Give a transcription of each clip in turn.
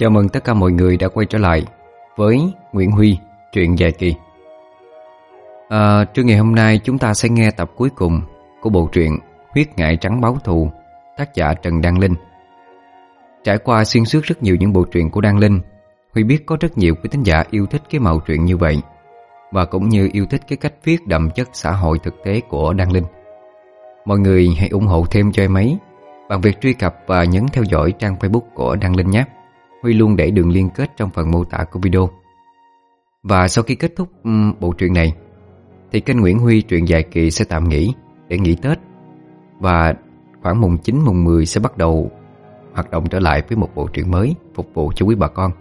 Chào mừng tất cả mọi người đã quay trở lại với Nguyễn Huy, truyện dài kỳ. À, trưa ngày hôm nay chúng ta sẽ nghe tập cuối cùng của bộ truyện Huyết ngại trắng báo thù, tác giả Trần Đăng Linh. Trải qua xuyên suốt rất nhiều những bộ truyện của Đăng Linh, Huy biết có rất nhiều quý tín giả yêu thích cái màu truyện như vậy và cũng như yêu thích cái cách viết đậm chất xã hội thực tế của Đăng Linh. Mọi người hãy ủng hộ thêm cho em ấy bằng việc truy cập và nhấn theo dõi trang Facebook của Đăng Linh nhé. Huy luôn để đường liên kết trong phần mô tả của video. Và sau khi kết thúc um, bộ truyện này, thì kênh Nguyễn Huy truyện dài kỳ sẽ tạm nghỉ để nghỉ Tết. Và khoảng mùng 9 mùng 10 sẽ bắt đầu hoạt động trở lại với một bộ truyện mới phục vụ cho quý bà con.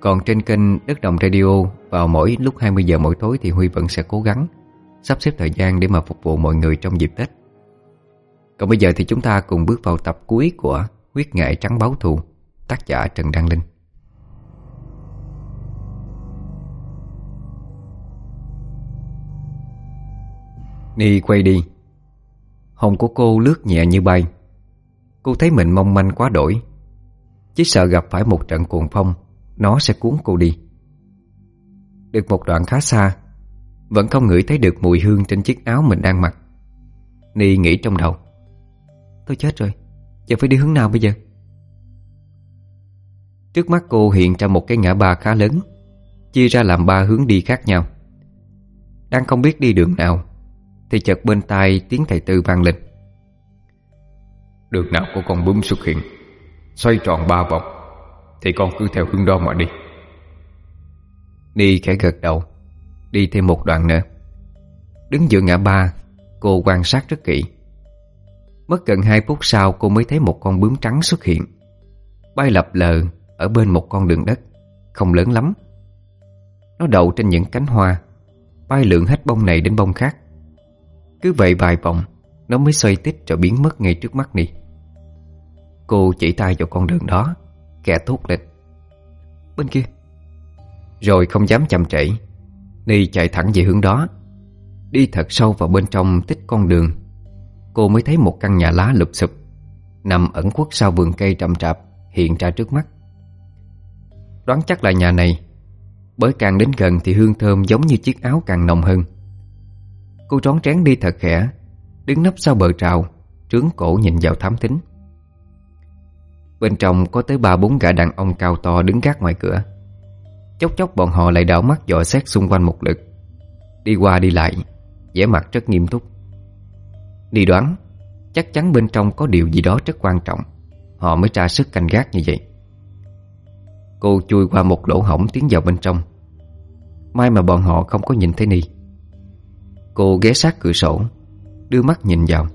Còn trên kênh Đất Đồng Radio vào mỗi lúc 20 giờ mỗi tối thì Huy vẫn sẽ cố gắng sắp xếp thời gian để mà phục vụ mọi người trong dịp Tết. Còn bây giờ thì chúng ta cùng bước vào tập cuối của Huyết nghệ trắng báo thù Tác giả Trần Đăng Linh. Ni quay đi. Hồng của cô lướt nhẹ như bay. Cô thấy mình mong manh quá đổi. Chỉ sợ gặp phải một trận cuồng phong, Nó sẽ cuốn cô đi. Được một đoạn khá xa, Vẫn không ngửi thấy được mùi hương trên chiếc áo mình đang mặc. Ni nghĩ trong đầu. Tôi chết rồi, Giờ phải đi hướng nào bây giờ? Trước mắt cô hiện ra một cái ngã ba khá lớn Chia ra làm ba hướng đi khác nhau. Đang không biết đi đường nào Thì chợt bên tai tiếng thầy tư vang lên. Đường nào của con bướm xuất hiện Xoay tròn ba vòng Thì con cứ theo hướng đó mà đi. Ni khẽ gật đầu Đi thêm một đoạn nữa. Đứng giữa ngã ba Cô quan sát rất kỹ. Mất gần hai phút sau cô mới thấy một con bướm trắng xuất hiện Bay lập lờ ở bên một con đường đất, Không lớn lắm. Nó đậu trên những cánh hoa, Bay lượn hết bông này đến bông khác. Cứ vậy vài vòng, Nó mới xoay tít rồi biến mất ngay trước mắt đi Cô chỉ tay vào con đường đó, Kẻ thốt lên Bên kia. Rồi không dám chậm trễ, Ni chạy thẳng về hướng đó. Đi thật sâu vào bên trong tích con đường, Cô mới thấy một căn nhà lá lụp xụp Nằm ẩn khuất sau vườn cây trầm trạp Hiện ra trước mắt. Đoán chắc là nhà này. Bởi càng đến gần thì hương thơm giống như chiếc áo càng nồng hơn. Cô trón trén đi thật khẽ, Đứng nấp sau bờ trào, Trướng cổ nhìn vào thám thính. Bên trong có tới ba bốn gã đàn ông cao to đứng gác ngoài cửa. Chốc chốc bọn họ lại đảo mắt dò xét xung quanh một lượt. Đi qua đi lại, vẻ mặt rất nghiêm túc. Đi đoán, Chắc chắn bên trong có điều gì đó rất quan trọng. Họ mới tra sức canh gác như vậy. Cô chui qua một lỗ hổng tiến vào bên trong. May mà bọn họ không có nhìn thấy Ni. Cô ghé sát cửa sổ, Đưa mắt nhìn vào.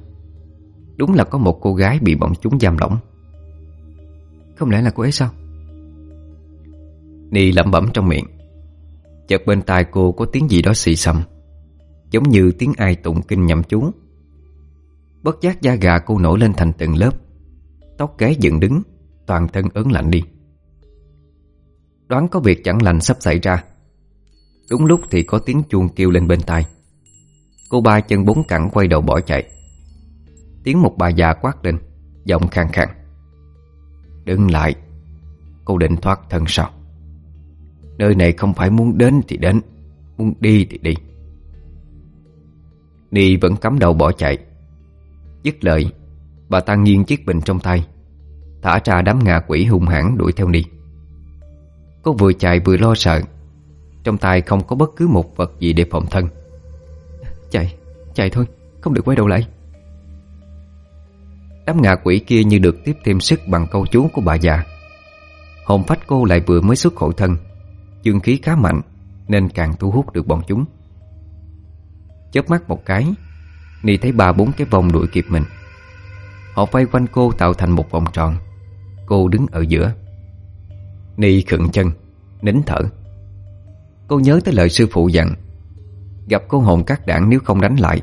Đúng là có một cô gái bị bọn chúng giam lỏng. Không lẽ là cô ấy sao? Ni lẩm bẩm trong miệng. Chợt bên tai cô có tiếng gì đó xì xầm, Giống như tiếng ai tụng kinh nhậm chú. Bất giác da gà cô nổi lên thành từng lớp, Tóc gáy dựng đứng, Toàn thân ớn lạnh đi. Đoán có việc chẳng lành sắp xảy ra. Đúng lúc thì có tiếng chuông kêu lên bên tai. Cô ba chân bốn cẳng quay đầu bỏ chạy. Tiếng một bà già quát lên, Giọng khàn khàn. Đừng lại, Cô định thoát thân sao? Nơi này không phải muốn đến thì đến, Muốn đi thì đi. Ni vẫn cắm đầu bỏ chạy. Dứt lời, Bà ta nghiêng chiếc bình trong tay, Thả ra đám ngạ quỷ hung hãn đuổi theo Ni. Cô vừa chạy vừa lo sợ. Trong tay không có bất cứ một vật gì để phòng thân. Chạy, chạy thôi Không được quay đầu lại. Đám ngạ quỷ kia như được tiếp thêm sức bằng câu chú của bà già. Hồn phách cô lại vừa mới xuất khỏi thân. Dương khí khá mạnh Nên càng thu hút được bọn chúng. Chớp mắt một cái nì thấy ba bốn cái vòng đuổi kịp mình. Họ vây quanh cô tạo thành một vòng tròn. Cô đứng ở giữa. Ni khựng chân, Nín thở. Cô nhớ tới lời sư phụ dặn, Gặp cô hồn các đảng nếu không đánh lại,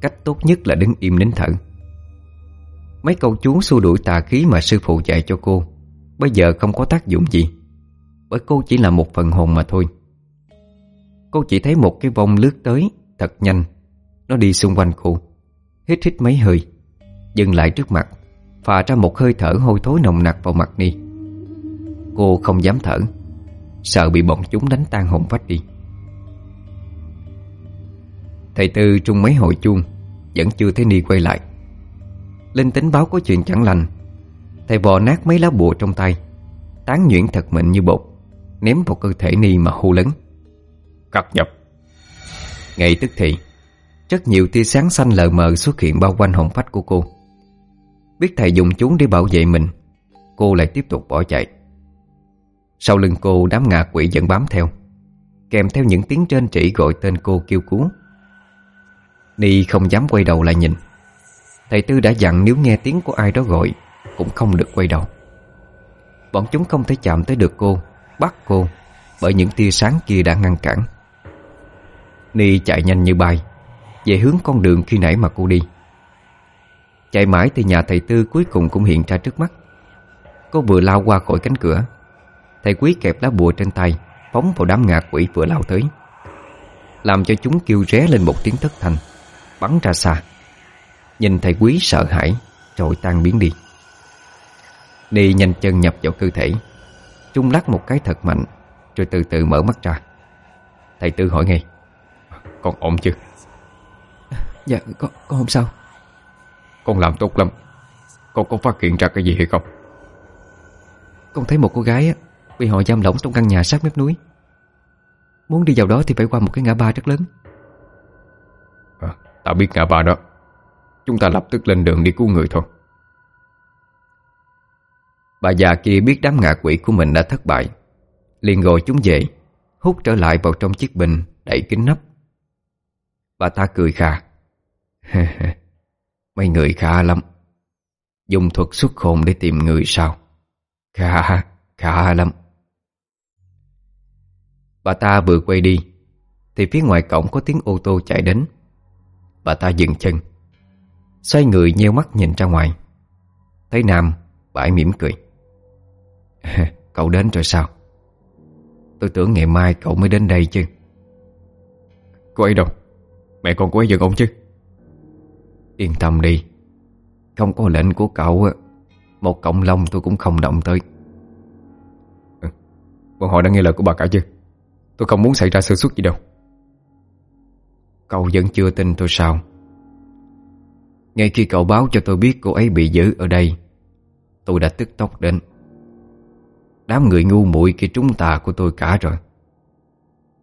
Cách tốt nhất là đứng im nín thở. Mấy câu chú xua đuổi tà khí mà sư phụ dạy cho cô, Bây giờ không có tác dụng gì, Bởi cô chỉ là một phần hồn mà thôi. Cô chỉ thấy một cái vong lướt tới, Thật nhanh. Nó đi xung quanh cô, Hít hít mấy hơi, Dừng lại trước mặt, Phà ra một hơi thở hôi thối nồng nặc vào mặt Ni. Cô không dám thở. Sợ bị bọn chúng đánh tan hồn phách đi. Thầy Tư trung mấy hồi chuông Vẫn chưa thấy Ni quay lại. Linh tính báo có chuyện chẳng lành. Thầy vò nát mấy lá bùa trong tay Tán nhuyễn thật mịn như bột Ném vào cơ thể Ni mà hô lớn. Cắt nhập Ngay tức thì Rất nhiều tia sáng xanh lờ mờ xuất hiện bao quanh hồn phách của cô. Biết thầy dùng chúng để bảo vệ mình Cô lại tiếp tục bỏ chạy sau lưng cô, đám ngạ quỷ vẫn bám theo, Kèm theo những tiếng trên chỉ gọi tên cô kêu cứu. Ni không dám quay đầu lại nhìn. Thầy Tư đã dặn nếu nghe tiếng của ai đó gọi, Cũng không được quay đầu. Bọn chúng không thể chạm tới được cô, Bắt cô, Bởi những tia sáng kia đã ngăn cản. Ni chạy nhanh như bay, Về hướng con đường khi nãy mà cô đi. Chạy mãi thì nhà thầy Tư cuối cùng cũng hiện ra trước mắt. Cô vừa lao qua khỏi cánh cửa Thầy quý kẹp lá bùa trên tay Phóng vào đám ngạ quỷ vừa lao tới. Làm cho chúng kêu ré lên một tiếng thất thành Bắn ra xa. Nhìn thầy quý sợ hãi Rồi tan biến đi. Ni nhanh chân nhập vào cơ thể. Trung lắc một cái thật mạnh Rồi từ từ mở mắt ra. Thầy Tư hỏi ngay Con ổn chứ Dạ con, con không sao. Con làm tốt lắm. Con có phát hiện ra cái gì hay không? Con thấy một cô gái Bị họ giam lỏng trong căn nhà sát mép núi. Muốn đi vào đó thì phải qua một cái ngã ba rất lớn. À, Tao biết ngã ba đó. Chúng ta lập tức lên đường đi cứu người thôi. Bà già kia biết đám ngạ quỷ của mình đã thất bại. Liền gọi chúng về Hút trở lại vào trong chiếc bình Đẩy kính nắp. Bà ta cười khà. Mấy người khá lắm. Dùng thuật xuất hồn để tìm người sao? Khá, khá lắm Bà ta vừa quay đi Thì phía ngoài cổng có tiếng ô tô chạy đến. Bà ta dừng chân Xoay người nheo mắt nhìn ra ngoài. Thấy Nam Bãi mỉm cười. Cậu đến rồi sao? Tôi tưởng ngày mai cậu mới đến đây chứ. Cô ấy đâu? Mẹ con cô ấy giận ông chứ? Yên tâm đi Không có lệnh của cậu Một cộng lông tôi cũng không động tới. Ừ. Bọn họ đã nghe lời của bà cả chứ Tôi không muốn xảy ra sơ suất gì đâu. Cậu vẫn chưa tin tôi sao? Ngay khi cậu báo cho tôi biết cô ấy bị giữ ở đây, Tôi đã tức tốc đến. Đám người ngu muội kia chúng ta của tôi cả rồi.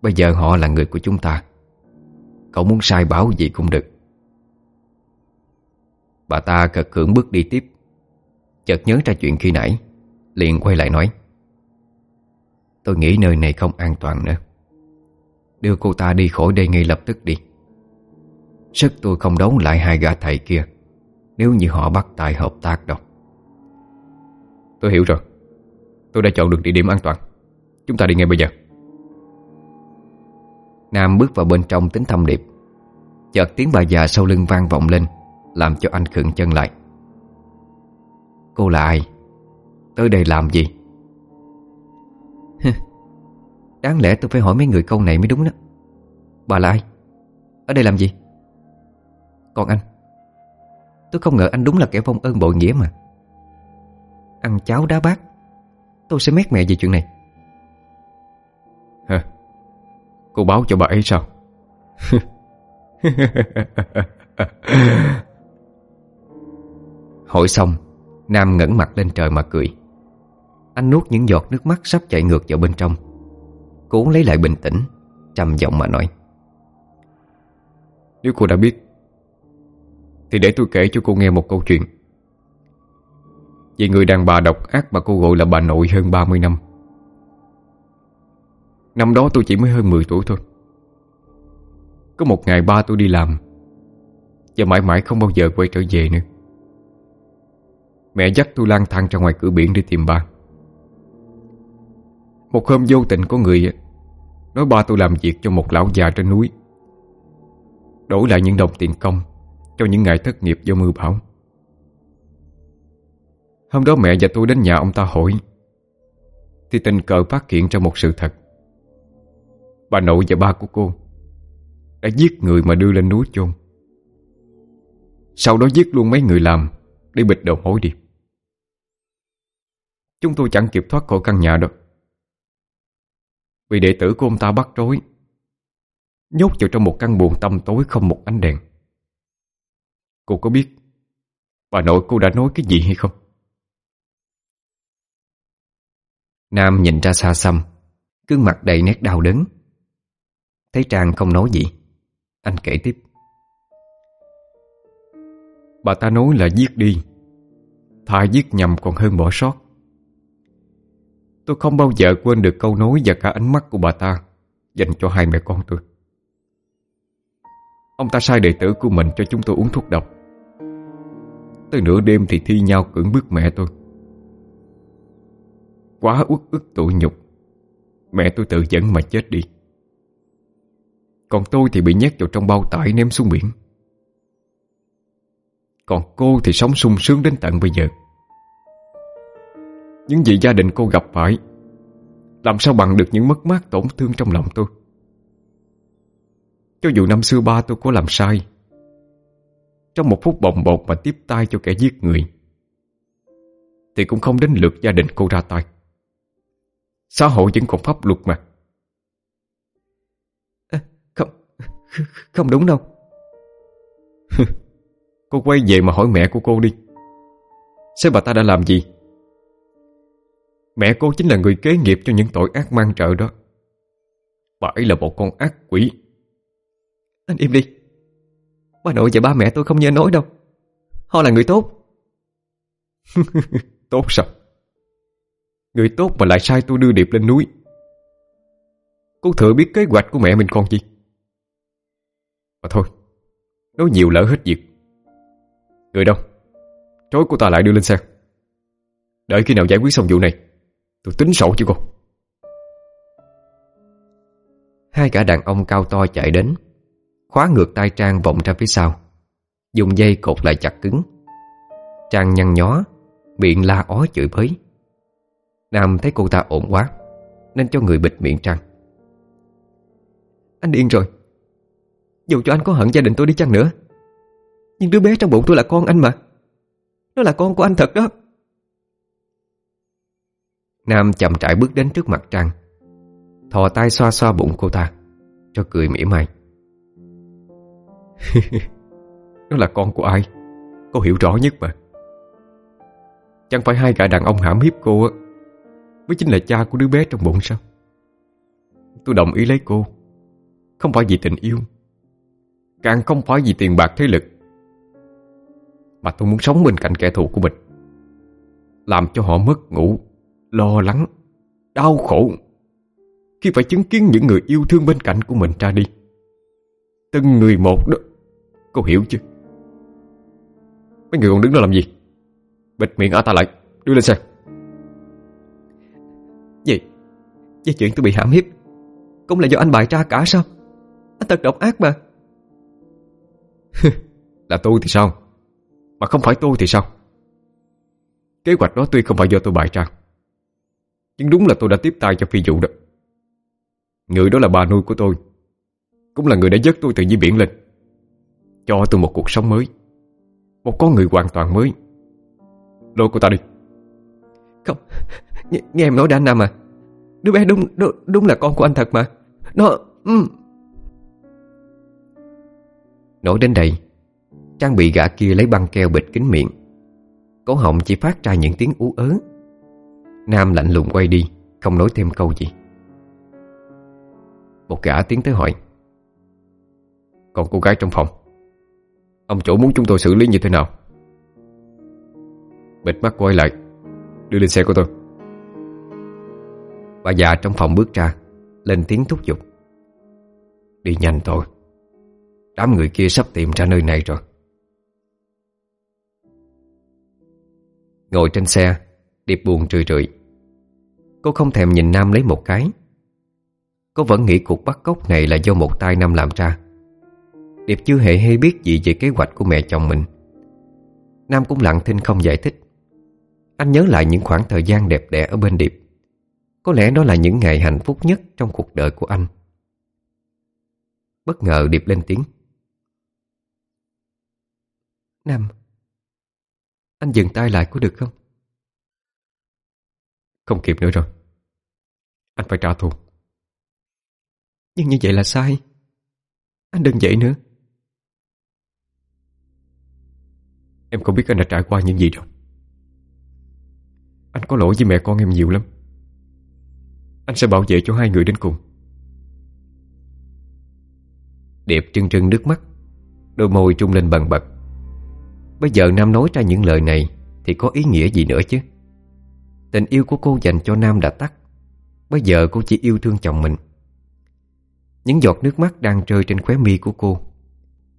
Bây giờ họ là người của chúng ta. Cậu muốn sai bảo gì cũng được. Bà ta cật cưỡng bước đi tiếp. Chợt nhớ ra chuyện khi nãy, Liền quay lại nói, Tôi nghĩ nơi này không an toàn nữa. Đưa cô ta đi khỏi đây ngay lập tức đi. Sức tôi không đấu lại hai gã thầy kia. Nếu như họ bắt tay hợp tác đâu. Tôi hiểu rồi. Tôi đã chọn được địa điểm an toàn. Chúng ta đi ngay bây giờ. Nam bước vào bên trong tính thăm điệp. Chợt tiếng bà già sau lưng vang vọng lên, Làm cho anh khựng chân lại. Cô là ai? Tới đây làm gì? Đáng lẽ tôi phải hỏi mấy người câu này mới đúng đó Bà là ai? Ở đây làm gì? Còn anh Tôi không ngờ anh đúng là kẻ vong ơn bội nghĩa mà Ăn cháo đá bát Tôi sẽ mét mẹ về chuyện này Hả? Cô báo cho bà ấy sao? Hỏi xong Nam ngẩng mặt lên trời mà cười Anh nuốt những giọt nước mắt sắp chảy ngược vào bên trong Cố lấy lại bình tĩnh, Trầm giọng mà nói. Nếu cô đã biết, Thì để tôi kể cho cô nghe một câu chuyện. Về người đàn bà độc ác mà cô gọi là bà nội hơn 30 năm. Năm đó tôi chỉ mới hơn 10 tuổi thôi. Có một ngày ba tôi đi làm, Và mãi mãi không bao giờ quay trở về nữa. Mẹ dắt tôi lang thang ra ngoài cửa biển để tìm ba một hôm vô tình có người Nói, ba tôi làm việc cho một lão già trên núi. Đổi lại những đồng tiền công Cho những ngày thất nghiệp do mưa bão. Hôm đó mẹ và tôi đến nhà ông ta hỏi, Thì tình cờ phát hiện ra một sự thật. Bà nội và ba của cô Đã giết người mà đưa lên núi chôn. Sau đó giết luôn mấy người làm Để bịt đầu mối đi. Chúng tôi chẳng kịp thoát khỏi căn nhà đâu vì đệ tử của ông ta bắt rối. Nhốt vào trong một căn buồng tăm tối không một ánh đèn. Cô có biết Bà nội cô đã nói cái gì hay không? Nam nhìn ra xa xăm, Gương mặt đầy nét đau đớn. Thấy Trang không nói gì, Anh kể tiếp. Bà ta nói là giết đi Thà giết nhầm còn hơn bỏ sót. Tôi không bao giờ quên được câu nói và cả ánh mắt của bà ta, Dành cho hai mẹ con tôi. Ông ta sai đệ tử của mình cho chúng tôi uống thuốc độc. Tới nửa đêm thì thi nhau cưỡng bức mẹ tôi. Quá uất ức tủi nhục, Mẹ tôi tự dẫn mà chết đi. Còn tôi thì bị nhét vào trong bao tải ném xuống biển. Còn cô thì sống sung sướng đến tận bây giờ. Những gì gia đình cô gặp phải Làm sao bằng được những mất mát tổn thương trong lòng tôi? Cho dù năm xưa ba tôi có làm sai Trong một phút bồng bột mà tiếp tay cho kẻ giết người Thì cũng không đến lượt gia đình cô ra tay. Xã hội vẫn còn pháp luật mà. À, Không Không đúng đâu. Cô quay về mà hỏi mẹ của cô đi. Xem bà ta đã làm gì Mẹ cô chính là người kế nghiệp cho những tội ác mang trợ đó. Bà ấy là một con ác quỷ. Anh im đi. Bà nội và ba mẹ tôi không nhớ nói đâu. Họ là người tốt. Tốt sao? Người tốt mà lại sai tôi đưa Điệp lên núi. Cô thừa biết kế hoạch của mẹ mình con gì? Mà thôi, Nói nhiều lỡ hết việc. Người đâu? Trối cô ta lại đưa lên xe. Đợi khi nào giải quyết xong vụ này Tôi tính sổ chứ cô. Hai cả đàn ông cao to chạy đến, Khóa ngược tay Trang vọng ra phía sau. Dùng dây cột lại chặt cứng. Trang nhăn nhó, Miệng la ó chửi bới. Nam thấy cô ta ổn quá, Nên cho người bịt miệng Trang. Anh điên rồi. Dù cho anh có hận gia đình tôi đi chăng nữa, Nhưng đứa bé trong bụng tôi là con anh mà. Nó là con của anh thật đó. Nam chậm trại bước đến trước mặt Trang. Thò tay xoa xoa bụng cô ta, Cho cười mỉa mai. Nó là con của ai? Cô hiểu rõ nhất mà. Chẳng phải hai gã đàn ông hãm hiếp cô á, Mới chính là cha của đứa bé trong bụng sao? Tôi đồng ý lấy cô. Không phải vì tình yêu, Càng không phải vì tiền bạc thế lực. Mà tôi muốn sống bên cạnh kẻ thù của mình, Làm cho họ mất ngủ. Lo lắng, Đau khổ Khi phải chứng kiến những người yêu thương bên cạnh của mình ra đi. Từng người một đó, Cô hiểu chứ? Mấy người còn đứng đó làm gì? Bịt miệng ở ta lại, Đưa lên xe Gì? Vậy chuyện tôi bị hãm hiếp, Cũng là do anh bại ra cả sao? Anh thật độc ác mà. Là tôi thì sao? Mà không phải tôi thì sao? Kế hoạch đó tuy không phải do tôi bại ra nhưng đúng là tôi đã tiếp tay cho phi vụ đó. Người đó là bà nuôi của tôi. Cũng là người đã dắt tôi từ dưới biển lên. Cho tôi một cuộc sống mới. Một con người hoàn toàn mới. Lôi cô ta đi. Không Nghe, nghe em nói đã anh Nam à. Đứa bé đúng, đúng đúng là con của anh thật mà. Nó um. Nói đến đây Trang bị gã kia lấy băng keo bịt kín miệng. Cổ họng chỉ phát ra những tiếng ú ớ Nam lạnh lùng quay đi, Không nói thêm câu gì. Một gã tiến tới hỏi, Còn cô gái trong phòng, Ông chủ muốn chúng tôi xử lý như thế nào? Bịt mắt quay lại, Đưa lên xe của tôi. Bà già trong phòng bước ra, Lên tiếng thúc giục, Đi nhanh thôi, Đám người kia sắp tìm ra nơi này rồi. Ngồi trên xe, Điệp buồn rười rượi. Cô không thèm nhìn Nam lấy một cái. Cô vẫn nghĩ cuộc bắt cóc này là do một tay Nam làm ra. Điệp chưa hề hay biết gì về kế hoạch của mẹ chồng mình? Nam cũng lặng thinh không giải thích. Anh nhớ lại những khoảng thời gian đẹp đẽ ở bên Điệp. Có lẽ đó là những ngày hạnh phúc nhất trong cuộc đời của anh. Bất ngờ Điệp lên tiếng. Nam, Anh dừng tay lại có được không? Không kịp nữa rồi. Anh phải trả thù. Nhưng như vậy là sai. Anh đừng vậy nữa. Em không biết anh đã trải qua những gì rồi. Anh có lỗi với mẹ con em nhiều lắm. Anh sẽ bảo vệ cho hai người đến cùng. Điệp trưng trưng nước mắt Đôi môi trung lên bần bật Bây giờ Nam nói ra những lời này Thì có ý nghĩa gì nữa chứ Tình yêu của cô dành cho Nam đã tắt. Bây giờ cô chỉ yêu thương chồng mình. Những giọt nước mắt đang rơi trên khóe mi của cô.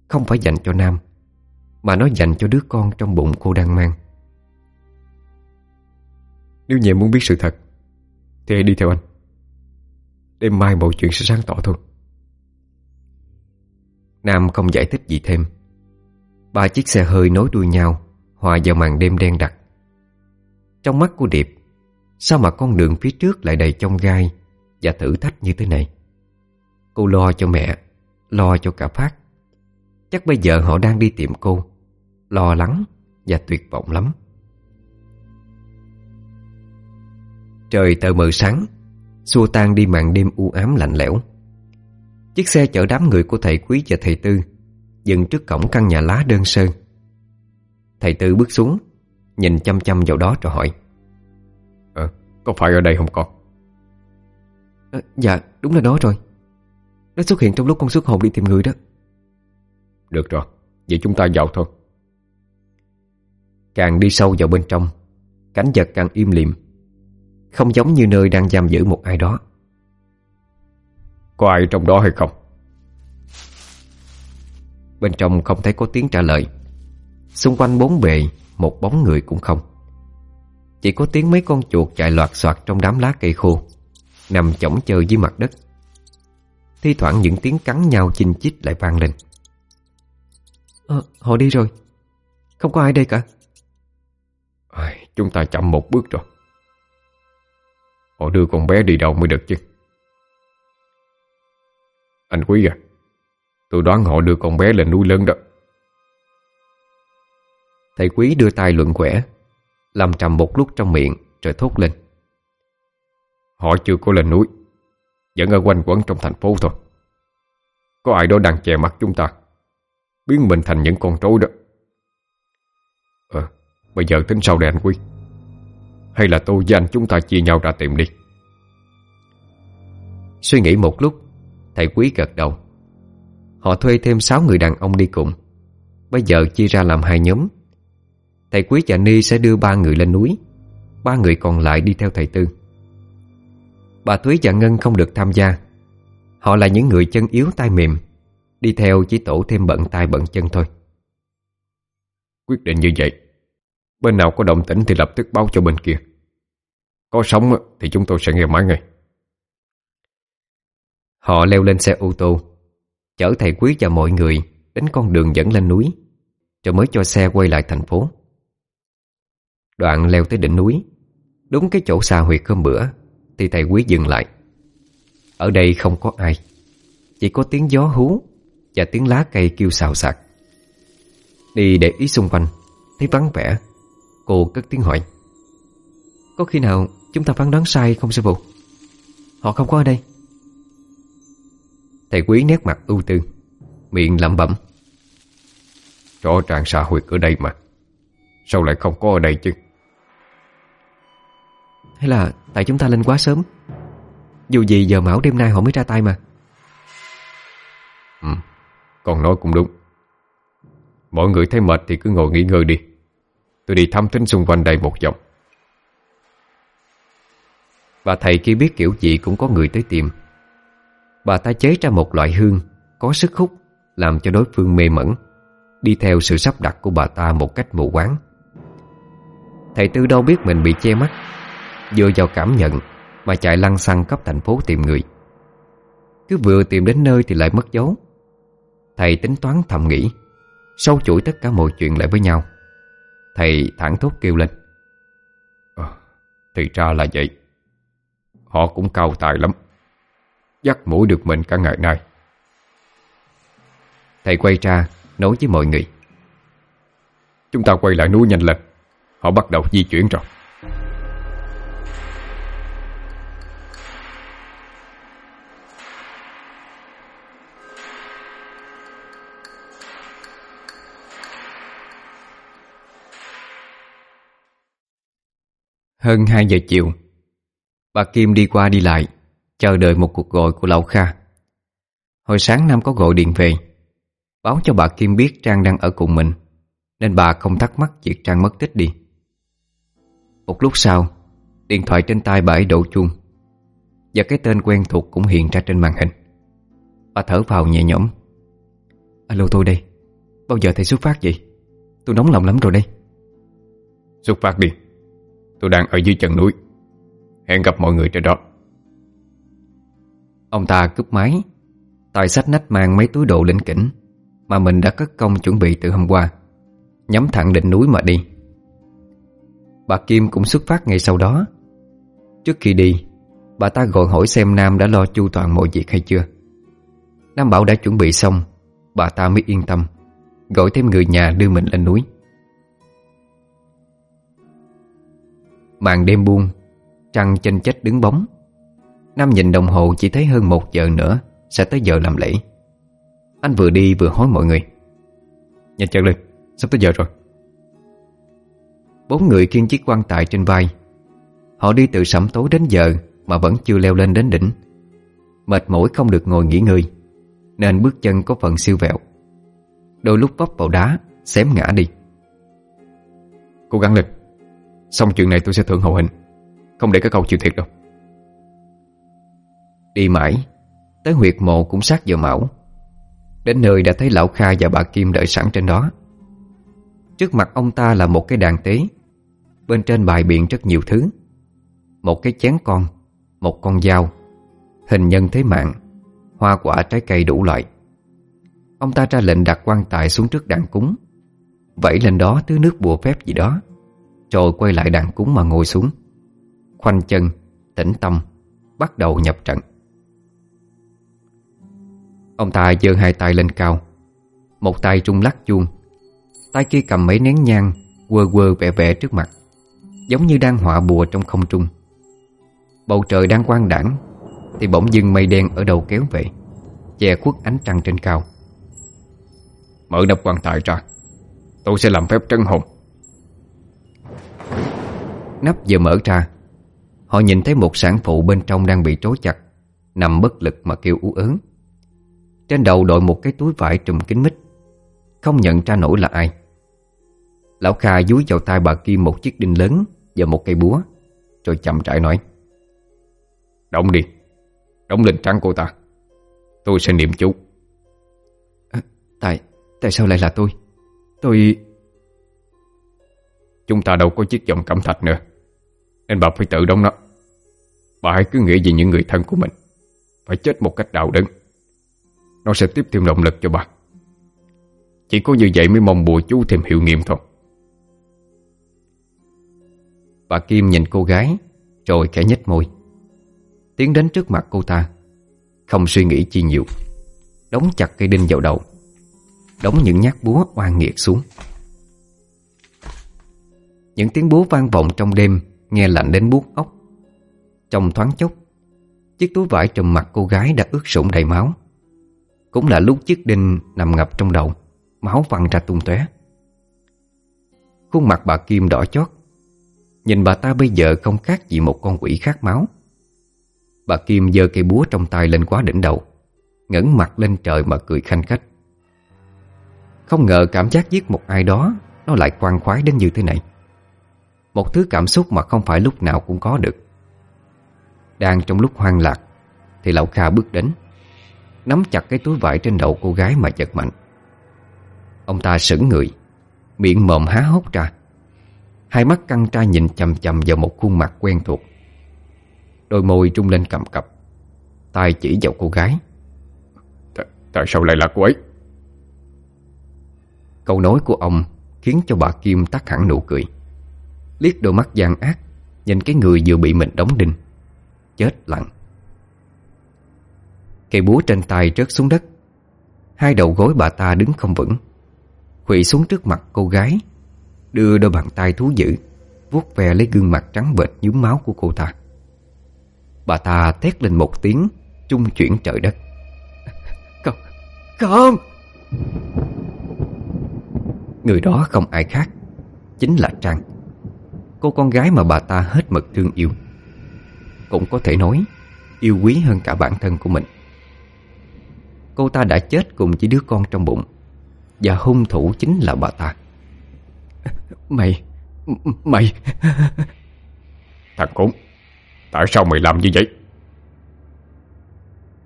Không phải dành cho Nam Mà nó dành cho đứa con trong bụng cô đang mang. Nếu nhẹ muốn biết sự thật Thì hãy đi theo anh. Đêm mai mọi chuyện sẽ sáng tỏ thôi. Nam không giải thích gì thêm. Ba chiếc xe hơi nối đuôi nhau Hòa vào màn đêm đen đặc. Trong mắt của Điệp Sao mà con đường phía trước lại đầy chông gai Và thử thách như thế này? Cô lo cho mẹ, Lo cho cả Phát. Chắc bây giờ họ đang đi tìm cô, Lo lắng và tuyệt vọng lắm. Trời tờ mờ sáng, Xua tan đi màn đêm u ám lạnh lẽo. Chiếc xe chở đám người của thầy Quý và thầy Tư Dừng trước cổng căn nhà lá đơn sơ. Thầy Tư bước xuống, Nhìn chăm chăm vào đó rồi hỏi có phải ở đây không con? à, Dạ, đúng là nó rồi. Nó xuất hiện trong lúc con xuất hồn đi tìm người đó. Được rồi, vậy chúng ta vào thôi. Càng đi sâu vào bên trong Cảnh vật càng im lìm. Không giống như nơi đang giam giữ một ai đó. Có ai trong đó hay không? Bên trong không thấy có tiếng trả lời. Xung quanh bốn bề Một bóng người cũng không Chỉ có tiếng mấy con chuột chạy loạt soạt Trong đám lá cây khô Nằm chỏng chơi dưới mặt đất. Thi thoảng những tiếng cắn nhau chinh chích lại vang lên. À, Họ đi rồi. Không có ai đây cả. À, Chúng ta chậm một bước rồi. Họ đưa con bé đi đâu mới được chứ? Anh Quý à Tôi đoán họ đưa con bé lên núi lớn đó. Thầy quý đưa tay luận quẻ làm trầm một lúc trong miệng, Rồi thốt lên. Họ chưa có lên núi, Vẫn ở quanh quẩn trong thành phố thôi. Có ai đó đang che mắt chúng ta, Biến mình thành những con trối đó. Ờ Bây giờ tính sau đây anh Quý Hay là tôi với anh chúng ta chia nhau ra tìm đi. Suy nghĩ một lúc, Thầy quý gật đầu. Họ thuê thêm 6 người đàn ông đi cùng. Bây giờ chia ra làm hai nhóm. Thầy Quý và Ni sẽ đưa ba người lên núi. Ba người còn lại đi theo thầy Tư. Bà Thúy và Ngân không được tham gia. Họ là những người chân yếu tay mềm. Đi theo chỉ tổ thêm bận tay bận chân thôi. Quyết định như vậy, Bên nào có động tĩnh thì lập tức báo cho bên kia. Có sống thì chúng tôi sẽ nghe máy ngay. Họ leo lên xe ô tô, Chở thầy quý và mọi người Đến con đường dẫn lên núi, Rồi mới cho xe quay lại thành phố. Đoạn leo tới đỉnh núi. Đúng cái chỗ xà huyệt hôm bữa, Thì thầy quý dừng lại. Ở đây không có ai, Chỉ có tiếng gió hú Và tiếng lá cây kêu xào xạc. Đi để ý xung quanh, Thấy vắng vẻ, Cô cất tiếng hỏi. Có khi nào chúng ta phán đoán sai không sư phụ? Họ không có ở đây. Thầy quý nét mặt ưu tư, Miệng lẩm bẩm. Rõ ràng xà huyệt ở đây mà, Sao lại không có ở đây chứ? Hay là tại chúng ta lên quá sớm. Dù gì giờ mão đêm nay họ mới ra tay mà. Ừ Con nói cũng đúng. Mọi người thấy mệt thì cứ ngồi nghỉ ngơi đi. Tôi đi thăm thính xung quanh đây một vòng. Bà thầy kia biết kiểu gì cũng có người tới tìm. Bà ta chế ra một loại hương Có sức hút, Làm cho đối phương mê mẩn, Đi theo sự sắp đặt của bà ta một cách mù quáng. Thầy Tư đâu biết mình bị che mắt. Dựa vào cảm nhận Mà chạy lăn xăng khắp thành phố tìm người. Cứ vừa tìm đến nơi thì lại mất dấu. Thầy tính toán thầm nghĩ Sâu chuỗi tất cả mọi chuyện lại với nhau. Thầy thẳng thốt kêu lên. À, Thì ra là vậy. Họ cũng cao tài lắm. Dắt mũi được mình cả ngày nay. Thầy quay ra Nói với mọi người. Chúng ta quay lại núi nhanh lên. Họ bắt đầu di chuyển rồi Hơn 2 giờ chiều. Bà Kim đi qua đi lại, Chờ đợi một cuộc gọi của Lão Kha. Hồi sáng Nam có gọi điện về, Báo cho bà Kim biết Trang đang ở cùng mình, Nên bà không thắc mắc việc Trang mất tích đi. Một lúc sau, Điện thoại trên tay bà ấy đổ chuông, Và cái tên quen thuộc cũng hiện ra trên màn hình. Bà thở vào nhẹ nhõm. Alo, tôi đây. Bao giờ thầy xuất phát vậy? Tôi nóng lòng lắm rồi đây. Xuất phát đi. Tôi đang ở dưới chân núi. Hẹn gặp mọi người trên đó. Ông ta cướp máy. Tài sách nách mang mấy túi đồ lĩnh kỉnh Mà mình đã cất công chuẩn bị từ hôm qua. Nhắm thẳng đỉnh núi mà đi. Bà Kim cũng xuất phát ngay sau đó. Trước khi đi, Bà ta gọi hỏi xem Nam đã lo chu toàn mọi việc hay chưa. Nam bảo đã chuẩn bị xong, Bà ta mới yên tâm, Gọi thêm người nhà đưa mình lên núi. Màn đêm buông Trăng chênh chết đứng bóng. Nam nhìn đồng hồ chỉ thấy hơn một giờ nữa Sẽ tới giờ làm lễ. Anh vừa đi vừa hối mọi người. Nhanh chân lên, sắp tới giờ rồi. Bốn người kiên chiếc quan tài trên vai. Họ đi từ sẩm tối đến giờ Mà vẫn chưa leo lên đến đỉnh. Mệt mỏi không được ngồi nghỉ ngơi Nên bước chân có phần siêu vẹo. Đôi lúc vấp vào đá Xém ngã đi. Cố gắng lên Xong chuyện này tôi sẽ thưởng hậu hình. Không để các cậu chịu thiệt đâu. Đi mãi, Tới huyệt mộ cũng sát giờ mão. Đến nơi đã thấy lão Kha và bà Kim đợi sẵn trên đó. Trước mặt ông ta là một cái đàn tế. Bên trên bài biện rất nhiều thứ. Một cái chén con, Một con dao. Hình nhân thế mạng, Hoa quả trái cây đủ loại. Ông ta ra lệnh đặt quan tài xuống trước đàn cúng. Vẫy lên đó tứ nước bùa phép gì đó. Rồi quay lại đàn cúng mà ngồi xuống. Khoanh chân, tĩnh tâm Bắt đầu nhập trận. Ông ta giơ hai tay lên cao. Một tay trung lắc chuông. Tay kia cầm mấy nén nhang Quơ quơ vẻ vẻ trước mặt. Giống như đang họa bùa trong không trung. Bầu trời đang quang đảng Thì bỗng dưng mây đen ở đầu kéo về Che khuất ánh trăng trên cao. Mở nắp quan tài ra. Tôi sẽ làm phép trấn hồn. Nắp vừa mở ra. Họ nhìn thấy một sản phụ bên trong đang bị trói chặt Nằm bất lực mà kêu ú ớn Trên đầu đội một cái túi vải trùm kín mít Không nhận ra nổi là ai. Lão Kha dúi vào tay bà Kim một chiếc đinh lớn Và một cây búa Rồi chậm rãi nói Động đi Đóng lên trắng cô ta Tôi sẽ niệm chú. À, Tại Tại sao lại là tôi? Tôi Chúng ta đâu có chiếc vòng cẩm thạch nữa nên bà phải tự đóng nó. Bà hãy cứ nghĩ về những người thân của mình. Phải chết một cách đạo đức. Nó sẽ tiếp thêm động lực cho bà. Chỉ có như vậy mới mong bùa chú thêm hiệu nghiệm thôi. Bà Kim nhìn cô gái, Rồi khẽ nhếch môi. Tiến đến trước mặt cô ta. Không suy nghĩ chi nhiều. Đóng chặt cây đinh vào đầu. Đóng những nhát búa oan nghiệt xuống. Những tiếng búa vang vọng trong đêm Nghe lạnh đến buốt óc. Trong thoáng chốc, Chiếc túi vải trùm mặt cô gái đã ướt sũng đầy máu. Cũng là lúc chiếc đinh nằm ngập trong đầu, Máu văng ra tung tóe. Khuôn mặt bà Kim đỏ chót. Nhìn bà ta bây giờ không khác gì một con quỷ khát máu. Bà Kim giơ cây búa trong tay lên quá đỉnh đầu, ngẩng mặt lên trời mà cười khanh khách. Không ngờ cảm giác giết một ai đó, Nó lại khoan khoái đến như thế này. Một thứ cảm xúc mà không phải lúc nào cũng có được. Đang trong lúc hoang lạc Thì lão Kha bước đến Nắm chặt cái túi vải trên đầu cô gái mà giật mạnh. Ông ta sững người Miệng mồm há hốc ra. Hai mắt căng tra nhìn chầm chầm vào một khuôn mặt quen thuộc. Đôi môi trung lên cầm cập tay chỉ vào cô gái. T Tại sao lại là cô ấy? Câu nói của ông Khiến cho bà Kim tắt hẳn nụ cười Liếc đôi mắt gian ác Nhìn cái người vừa bị mình đóng đinh. Chết lặng. Cây búa trên tay rớt xuống đất. Hai đầu gối bà ta đứng không vững. Quỵ xuống trước mặt cô gái Đưa đôi bàn tay thú dữ vuốt ve lấy gương mặt trắng bệch nhúm máu của cô ta. Bà ta thét lên một tiếng Trung chuyển trời đất. Không, không. Người đó không ai khác Chính là Trang. Cô con gái mà bà ta hết mực thương yêu. Cũng có thể nói Yêu quý hơn cả bản thân của mình. Cô ta đã chết cùng với đứa con trong bụng Và hung thủ chính là bà ta. Mày Mày. Thằng khốn Tại sao mày làm như vậy?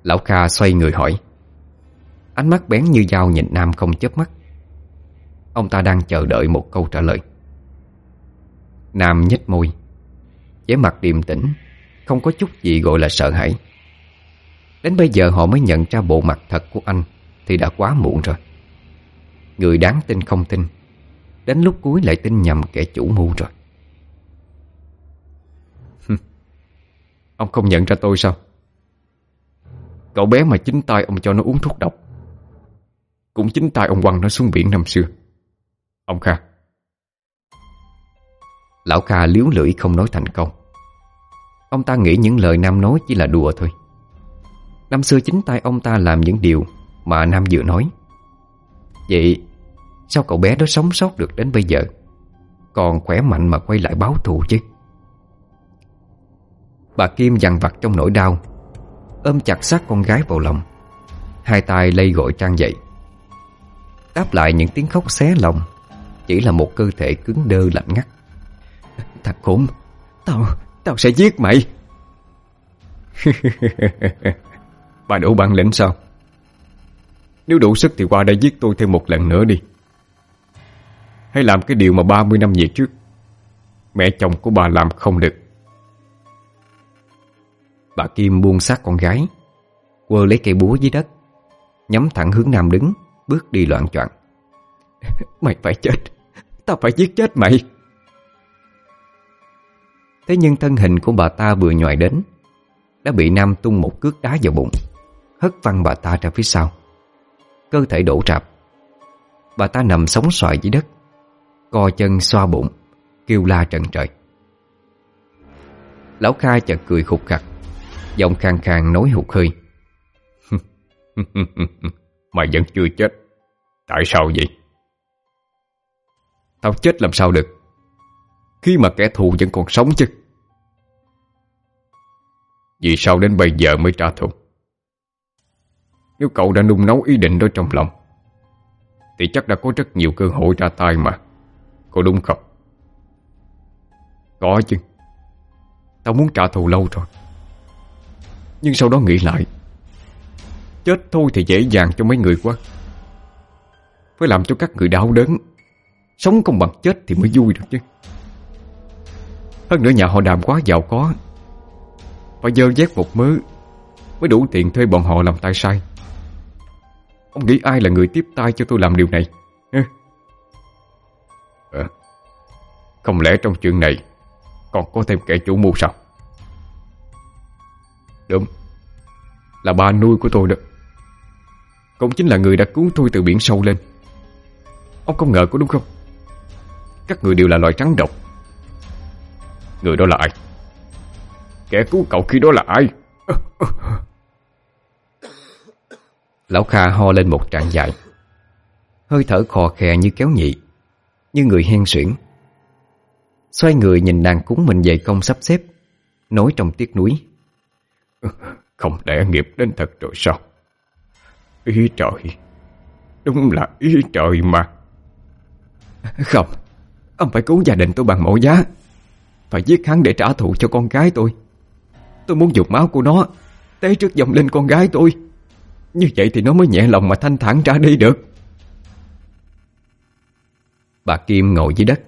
Lão Kha xoay người hỏi. Ánh mắt bén như dao nhìn Nam không chớp mắt. Ông ta đang chờ đợi một câu trả lời Nam nhếch môi. Vẻ mặt điềm tĩnh, Không có chút gì gọi là sợ hãi. Đến bây giờ họ mới nhận ra bộ mặt thật của anh Thì đã quá muộn rồi. Người đáng tin không tin, Đến lúc cuối lại tin nhầm kẻ chủ mưu rồi. Ông không nhận ra tôi sao? Cậu bé mà chính tay ông cho nó uống thuốc độc, Cũng chính tay ông quăng nó xuống biển năm xưa. Ông Kha Lão Kha liếu lưỡi không nói thành công Ông ta nghĩ những lời Nam nói chỉ là đùa thôi. Năm xưa chính tay ông ta làm những điều Mà Nam vừa nói. Vậy Sao cậu bé đó sống sót được đến bây giờ? Còn khỏe mạnh mà quay lại báo thù chứ? Bà Kim dằn vặt trong nỗi đau, Ôm chặt xác con gái vào lòng, Hai tay lây gọi Trang dậy. Đáp lại những tiếng khóc xé lòng, Chỉ là một cơ thể cứng đơ lạnh ngắt thằng khốn Tao, tao sẽ giết mày. Bà đủ bản lĩnh sao? Nếu đủ sức thì qua đây giết tôi thêm một lần nữa đi. Hãy làm cái điều mà 30 năm về trước. Mẹ chồng của bà làm không được. Bà Kim buông sát con gái Quơ lấy cây búa dưới đất Nhắm thẳng hướng Nam đứng Bước đi loạn choạng. Mày phải chết. Tao phải giết chết mày. Thế nhưng thân hình của bà ta vừa nhòi đến Đã bị Nam tung một cước đá vào bụng Hất văng bà ta ra phía sau. Cơ thể đổ rạp Bà ta nằm sóng xoài dưới đất Co chân xoa bụng Kêu la trận trời Lão Kha chợt cười khục khặt Giọng khang khang nói hụt hơi. Mày vẫn chưa chết Tại sao vậy? Tao chết làm sao được khi mà kẻ thù vẫn còn sống chứ? Vì sao đến bây giờ mới trả thù? Nếu cậu đã nung nấu ý định đó trong lòng, Thì chắc đã có rất nhiều cơ hội ra tay mà. Có đúng không? Có chứ. Tao muốn trả thù lâu rồi. Nhưng sau đó nghĩ lại, Chết thôi thì dễ dàng cho mấy người quá. Phải làm cho các người đau đớn. Sống không bằng chết thì mới vui được chứ. Hơn nữa nhà họ đàm quá giàu có. Phải dơ dét một mớ Mới đủ tiền thuê bọn họ làm tay sai. Ông nghĩ ai là người tiếp tay cho tôi làm điều này. À, Không lẽ trong chuyện này Còn có thêm kẻ chủ mưu sao? Đúng. Là ba nuôi của tôi đó. Cũng chính là người đã cứu tôi từ biển sâu lên. Ông không ngờ có đúng không? Các người đều là loài trắng độc. Người đó là ai? Kẻ cứu cậu khi đó là ai? Lão Kha ho lên một trạng dài. Hơi thở khò khè như kéo nhị Như người hen suyễn. Xoay người nhìn nàng cúng mình dậy công sắp xếp Nói trong tiếc núi Không lẽ nghiệp đến thật rồi sao? Ý trời Đúng là ý trời mà. Không Ông phải cứu gia đình tôi bằng mẫu giá phải giết hắn để trả thù cho con gái tôi. Tôi muốn dùng máu của nó, Tế trước dòng lên con gái tôi. Như vậy thì nó mới nhẹ lòng mà thanh thản ra đi được. Bà Kim ngồi dưới đất,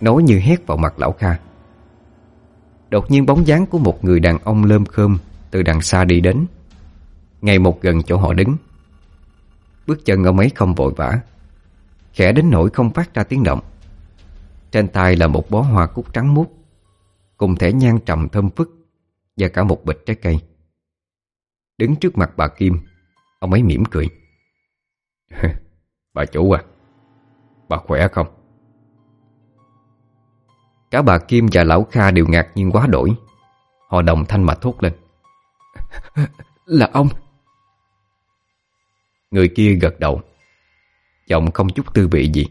Nói như hét vào mặt lão Kha. Đột nhiên bóng dáng của một người đàn ông lơm khơm Từ đằng xa đi đến. Ngày một gần chỗ họ đứng. Bước chân ông ấy không vội vã, Khẽ đến nỗi không phát ra tiếng động. Trên tay là một bó hoa cúc trắng muốt. Cùng thể nhang trầm thơm phức Và cả một bịch trái cây. Đứng trước mặt bà Kim, Ông ấy mỉm cười. Bà chủ à Bà khỏe không? Cả bà Kim và lão Kha đều ngạc nhiên quá đổi. Họ đồng thanh mà thốt lên. Là ông. Người kia gật đầu. Giọng không chút tư vị gì.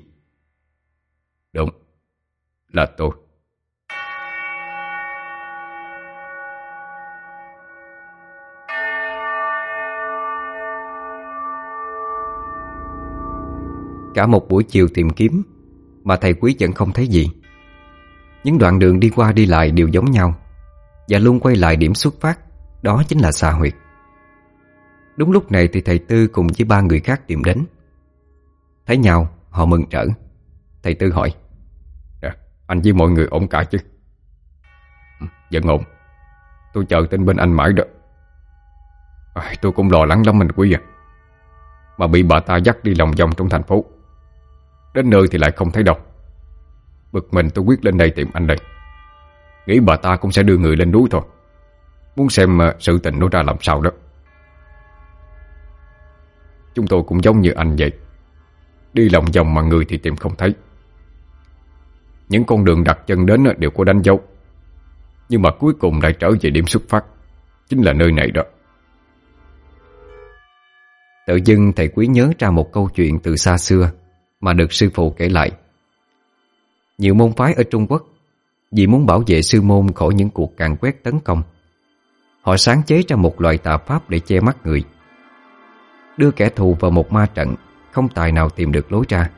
Đúng, Là tôi. Cả một buổi chiều tìm kiếm Mà thầy quý vẫn không thấy gì. Những đoạn đường đi qua đi lại đều giống nhau Và luôn quay lại điểm xuất phát Đó chính là xà huyệt. Đúng lúc này thì thầy Tư cùng với ba người khác tìm đến. Thấy nhau họ mừng trở. Thầy Tư hỏi à, Anh với mọi người ổn cả chứ? Ừ, vẫn ổn. Tôi chờ tin bên anh mãi rồi à, Tôi cũng lo lắng lắm mình quý à. Mà bị bà ta dắt đi lòng vòng trong thành phố. Đến nơi thì lại không thấy đâu. Bực mình tôi quyết lên đây tìm anh đây. Nghĩ bà ta cũng sẽ đưa người lên núi thôi. Muốn xem ờ, sự tình nó ra làm sao đó. Chúng tôi cũng giống như anh vậy. Đi lòng vòng mà người thì tìm không thấy. Những con đường đặt chân đến ờ, đều có đánh dấu. Nhưng mà cuối cùng lại trở về điểm xuất phát. Chính là nơi này đó. Tự dưng thầy quý nhớ ra một câu chuyện từ xa xưa. Mà được sư phụ kể lại. Nhiều môn phái ở Trung Quốc, Vì muốn bảo vệ sư môn khỏi những cuộc càn quét tấn công, Họ sáng chế ra một loại tà pháp để che mắt người. Đưa kẻ thù vào một ma trận, Không tài nào tìm được lối ra,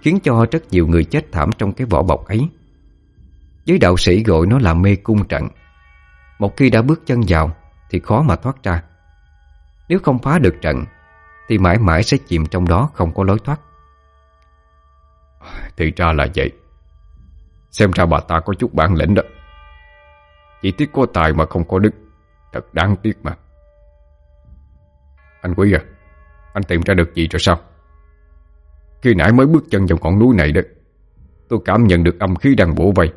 Khiến cho rất nhiều người chết thảm trong cái vỏ bọc ấy. Giới đạo sĩ gọi nó là mê cung trận. Một khi đã bước chân vào, Thì khó mà thoát ra. Nếu không phá được trận, Thì mãi mãi sẽ chìm trong đó không có lối thoát. Thì ra là vậy. Xem ra bà ta có chút bản lĩnh đó. Chỉ tiếc có tài mà không có đức Thật đáng tiếc mà. Anh Quý à Anh tìm ra được gì rồi sao? Khi nãy mới bước chân vào ngọn núi này đó, Tôi cảm nhận được âm khí đang bổ vây.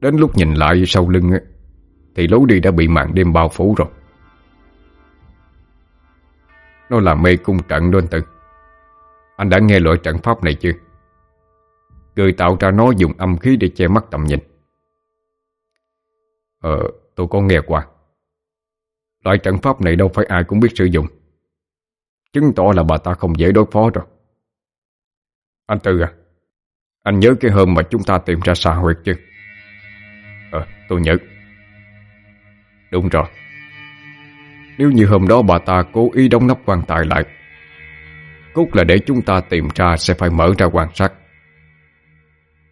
Đến lúc nhìn lại sau lưng Thì lối đi đã bị màn đêm bao phủ rồi. Nó là mê cung trận đó anh Tư. Anh đã nghe loại trận pháp này chưa? Người tạo ra nó dùng âm khí để che mắt tầm nhìn. Ờ tôi có nghe qua. Loại trận pháp này đâu phải ai cũng biết sử dụng. Chứng tỏ là bà ta không dễ đối phó rồi. Anh Tư à Anh nhớ cái hôm mà chúng ta tìm ra xà huyệt chứ Ờ tôi nhớ. Đúng rồi. Nếu như hôm đó bà ta cố ý đóng nắp quan tài lại Cốt là để chúng ta tìm ra sẽ phải mở ra quan sát.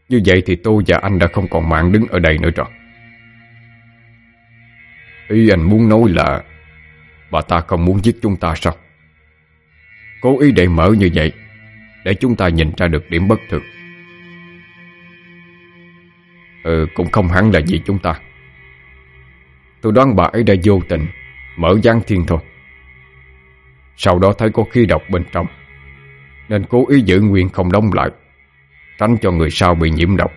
Như vậy thì tôi và anh đã không còn mạng đứng ở đây nữa rồi. Ý anh muốn nói là Bà ta không muốn giết chúng ta sao? Cố ý để mở như vậy, Để chúng ta nhìn ra được điểm bất thường. Ừ cũng không hẳn là gì chúng ta. Tôi đoán bà ấy đã vô tình Mở gián thiên thôi. Sau đó thấy có khí độc bên trong. Nên cố ý giữ nguyên không đóng lại Tránh cho người sau bị nhiễm độc.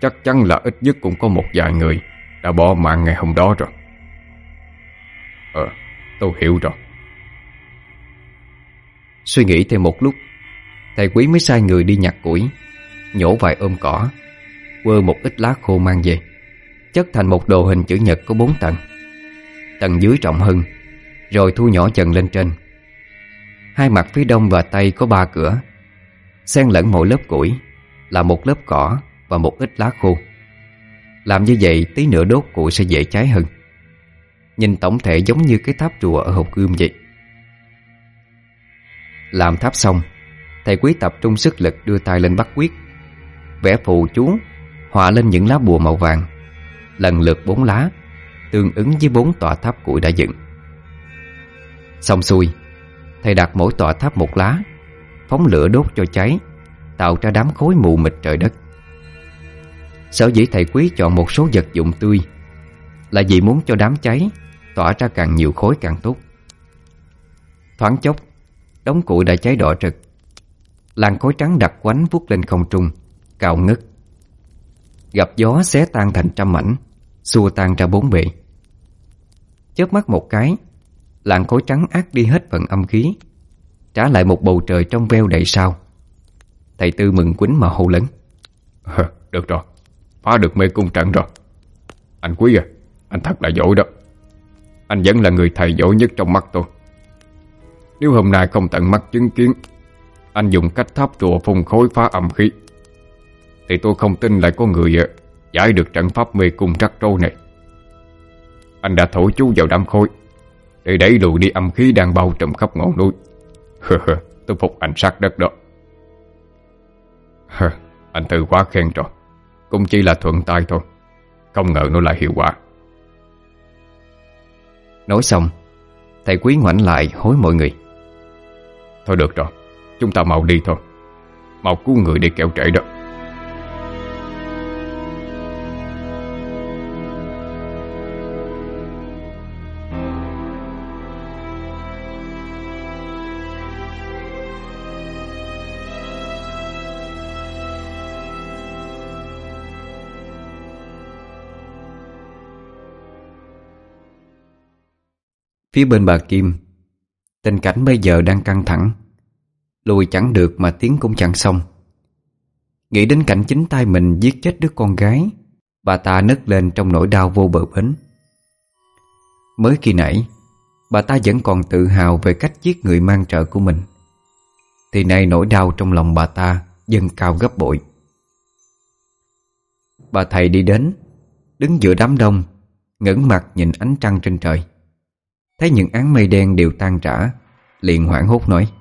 Chắc chắn là ít nhất cũng có một vài người Đã bỏ mạng ngày hôm đó rồi. Ờ, tôi hiểu rồi. Suy nghĩ thêm một lúc Thầy quý mới sai người đi nhặt củi Nhổ vài ôm cỏ Quơ một ít lá khô mang về Chất thành một đồ hình chữ nhật có bốn tầng. Tầng dưới rộng hơn Rồi thu nhỏ dần lên trên. Hai mặt phía đông và tây có ba cửa. Xen lẫn mỗi lớp củi, Là một lớp cỏ và một ít lá khô. Làm như vậy, tí nữa đốt củi sẽ dễ cháy hơn. Nhìn tổng thể giống như cái tháp rùa ở hộp gươm vậy. Làm tháp xong, Thầy quý tập trung sức lực đưa tay lên bắt quyết. Vẽ phù chú, Họa lên những lá bùa màu vàng, Lần lượt bốn lá, Tương ứng với bốn tòa tháp củi đã dựng. Xong xuôi Thầy đặt mỗi tòa tháp một lá, Phóng lửa đốt cho cháy, Tạo ra đám khối mù mịt trời đất. Sở dĩ thầy quý chọn một số vật dụng tươi Là vì muốn cho đám cháy Tỏa ra càng nhiều khối càng tốt. Thoáng chốc, Đống củi đã cháy đỏ rực, Làn khói trắng đặc quánh vút lên không trung, Cao ngất. Gặp gió xé tan thành trăm mảnh, Xua tan ra bốn bề. Chớp mắt một cái Làn khối trắng ác đi hết phần âm khí, Trả lại một bầu trời trong veo đầy sao. Thầy Tư mừng quýnh mà hô lớn. Được rồi, Phá được mê cung trận rồi. Anh Quý à Anh thật là giỏi đó. Anh vẫn là người thầy giỏi nhất trong mắt tôi. Nếu hôm nay không tận mắt chứng kiến, Anh dùng cách tháp chùa phun khối phá âm khí, Thì tôi không tin lại có người à, Giải được trận pháp mê cung rắc rối này. Anh đã thổi chú vào đám khối để đẩy lùi đi âm khí đang bao trùm khắp ngọn núi. Tôi phục anh sát đất đó. Anh Tư quá khen rồi. Cũng chỉ là thuận tay thôi. Không ngờ nó lại hiệu quả. Nói xong Thầy quý ngoảnh lại hối mọi người. Thôi được rồi Chúng ta mau đi thôi. Mau cứu người đi kẹo trễ đó Phía bên bà Kim, Tình cảnh bây giờ đang căng thẳng. Lùi chẳng được mà tiến cũng chẳng xong. Nghĩ đến cảnh chính tay mình giết chết đứa con gái, Bà ta nấc lên trong nỗi đau vô bờ bến. Mới khi nãy, Bà ta vẫn còn tự hào về cách giết người mang trợ của mình. Thì nay nỗi đau trong lòng bà ta dâng cao gấp bội. Bà thầy đi đến, Đứng giữa đám đông, ngẩng mặt nhìn ánh trăng trên trời. Thấy những áng mây đen đều tan rã Liền hoảng hốt nói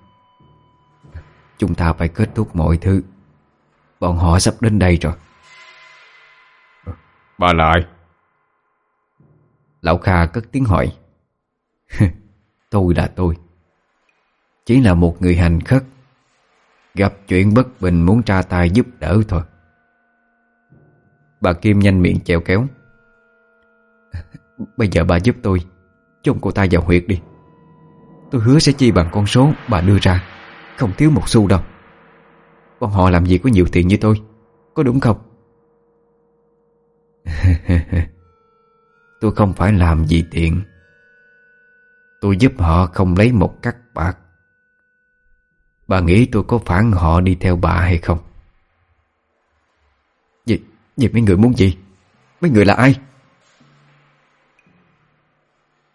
Chúng ta phải kết thúc mọi thứ. Bọn họ sắp đến đây rồi. Bà là ai? Lão Kha cất tiếng hỏi Tôi là tôi. Chỉ là một người hành khất. Gặp chuyện bất bình muốn tra tay giúp đỡ thôi. Bà Kim nhanh miệng chèo kéo Bây giờ bà giúp tôi Chôn cô ta vào huyệt đi. Tôi hứa sẽ chi bằng con số bà đưa ra Không thiếu một xu đâu. Bọn họ làm gì có nhiều tiền như tôi Có đúng không? Tôi không phải làm gì tiện, Tôi giúp họ không lấy một cắt bạc. Bà nghĩ tôi có phản họ đi theo bà hay không? Vậy, vậy mấy người muốn gì? Mấy người là ai?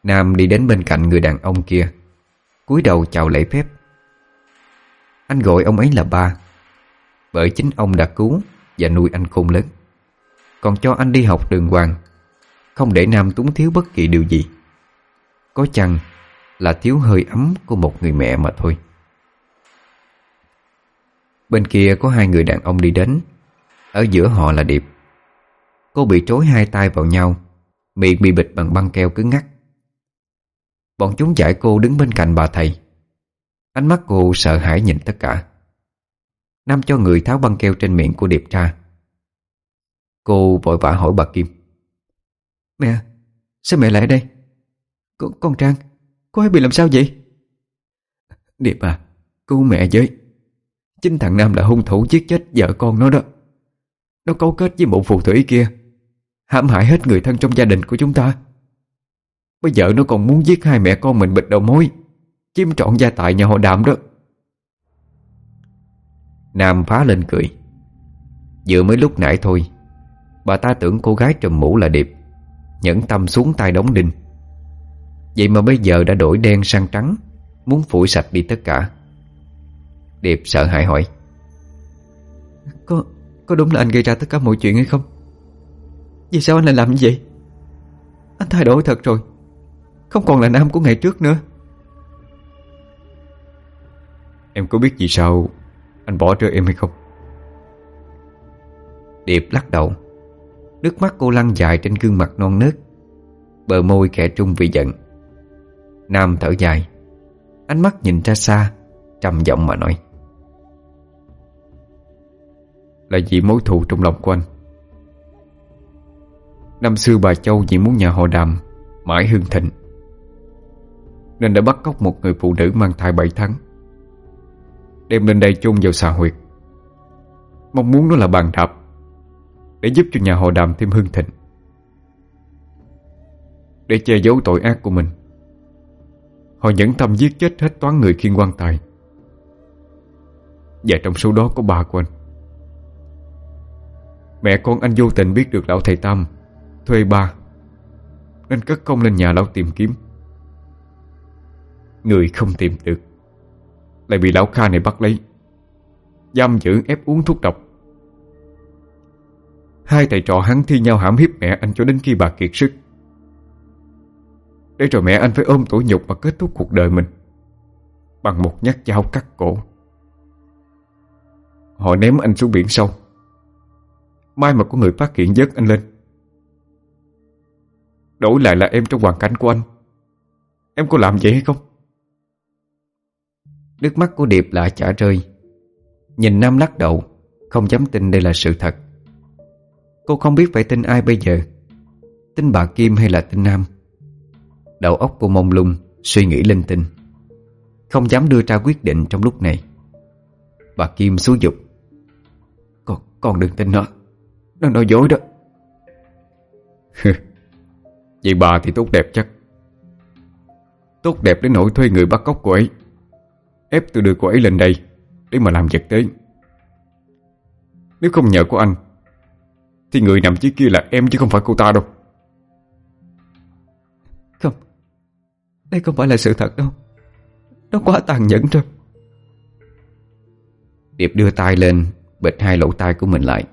Nam đi đến bên cạnh người đàn ông kia, cúi đầu chào lễ phép. Anh gọi ông ấy là ba, Bởi chính ông đã cứu Và nuôi anh khôn lớn. Còn cho anh đi học đường hoàng, Không để Nam túng thiếu bất kỳ điều gì. Có chăng Là thiếu hơi ấm của một người mẹ mà thôi. Bên kia có hai người đàn ông đi đến, Ở giữa họ là Điệp. Cô bị trối hai tay vào nhau, Miệng bị bịt bằng băng keo cứng ngắc Bọn chúng giải cô đứng bên cạnh bà thầy. Ánh mắt cô sợ hãi nhìn tất cả. Nam cho người tháo băng keo trên miệng của Điệp ra Cô vội vã hỏi bà Kim. Mẹ, sao mẹ lại ở đây? Con, con Trang, cô ấy bị làm sao vậy? Điệp à, cứu mẹ với. Chính thằng Nam là hung thủ giết chết vợ con nó đó. Nó cấu kết với một phù thủy kia hãm hại hết người thân trong gia đình của chúng ta Bây giờ nó còn muốn giết hai mẹ con mình bịt đầu mối, Chiếm trọn gia tài nhà họ đạm đó. Nam phá lên cười. Vừa mới lúc nãy thôi, Bà ta tưởng cô gái trùm mũ là Điệp, Nhẫn tâm xuống tay đóng đinh. Vậy mà bây giờ đã đổi đen sang trắng, Muốn phủi sạch đi tất cả. Điệp sợ hãi hỏi. Có có đúng là anh gây ra tất cả mọi chuyện hay không? Vì sao anh lại làm như vậy? Anh thay đổi thật rồi không còn là nam của ngày trước nữa. Em có biết vì sao Anh bỏ rơi em hay không? Điệp lắc đầu. Nước mắt cô lăn dài trên gương mặt non nớt. Bờ môi kẻ trung vì giận. Nam thở dài. Ánh mắt nhìn ra xa, Trầm giọng mà nói. Là vì mối thù trong lòng của anh. Năm xưa bà Châu chỉ muốn nhà họ đàm Mãi hương thịnh nên đã bắt cóc một người phụ nữ mang thai 7 tháng. Đem lên đây chôn vào xà huyệt. Mong muốn nó là bàn đạp, Để giúp cho nhà họ đàm thêm hưng thịnh. Để che giấu tội ác của mình, Họ nhẫn tâm giết chết hết toán người khiên quan tài. Và trong số đó có bà của anh. Mẹ con anh vô tình biết được lão thầy Tam Thuê ba, Nên cất công lên nhà lão tìm kiếm. Người không tìm được. Lại bị lão Kha này bắt lấy. Giam giữ ép uống thuốc độc. Hai thầy trò hắn thi nhau hãm hiếp mẹ anh cho đến khi bà kiệt sức. Để rồi mẹ anh phải ôm tủi nhục và kết thúc cuộc đời mình. Bằng một nhát dao cắt cổ. Họ ném anh xuống biển sâu. Mai mà có người phát hiện dớt anh lên. Đổi lại là em trong hoàn cảnh của anh. Em có làm vậy hay không? Nước mắt của Điệp lại chả rơi. Nhìn Nam lắc đầu Không dám tin đây là sự thật. Cô không biết phải tin ai bây giờ. Tin bà Kim hay là tin Nam? Đầu óc cô mông lung Suy nghĩ linh tinh. Không dám đưa ra quyết định trong lúc này. Bà Kim xúi dục. Con, con đừng tin nó. Nó nói dối đó. Vậy bà thì tốt đẹp chắc. Tốt đẹp đến nỗi thuê người bắt cóc cô ấy. Ép tôi đưa cô ấy lên đây Để mà làm vật tế Nếu không nhờ của anh Thì người nằm dưới kia là em chứ không phải cô ta đâu. Không Đây không phải là sự thật đâu. Nó quá tàn nhẫn rồi. Điệp đưa tay lên Bịt hai lỗ tai của mình lại.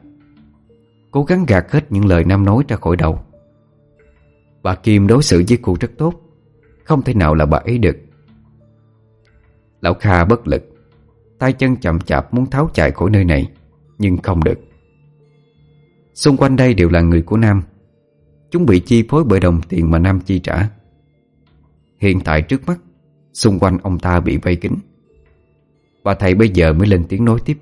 Cố gắng gạt hết những lời Nam nói ra khỏi đầu. Bà Kim đối xử với cô rất tốt. Không thể nào là bà ấy được Lão Kha bất lực. Tay chân chậm chạp muốn tháo chạy khỏi nơi này, Nhưng không được. Xung quanh đây đều là người của Nam. Chúng bị chi phối bởi đồng tiền mà Nam chi trả. Hiện tại trước mắt, Xung quanh ông ta bị vây kín. Và thầy bây giờ mới lên tiếng nói tiếp.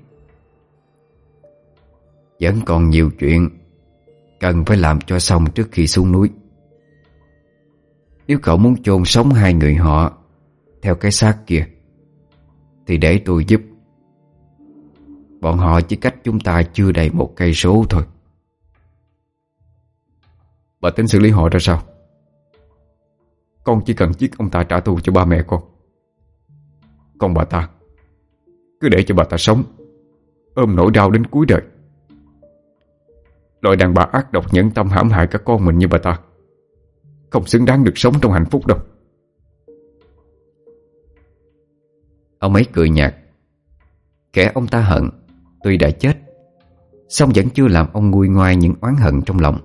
Vẫn còn nhiều chuyện Cần phải làm cho xong trước khi xuống núi. Nếu cậu muốn chôn sống hai người họ, Theo cái xác kia thì để tôi giúp. Bọn họ chỉ cách chúng ta chưa đầy một cây số thôi. Bà tính xử lý họ ra sao? Con chỉ cần giết ông ta trả thù cho ba mẹ con. Còn bà ta, Cứ để cho bà ta sống, Ôm nỗi đau đến cuối đời. Loại đàn bà ác độc nhẫn tâm hãm hại các con mình như bà ta, Không xứng đáng được sống trong hạnh phúc đâu. Ông ấy cười nhạt. Kẻ ông ta hận Tuy đã chết song vẫn chưa làm ông nguôi ngoai những oán hận trong lòng.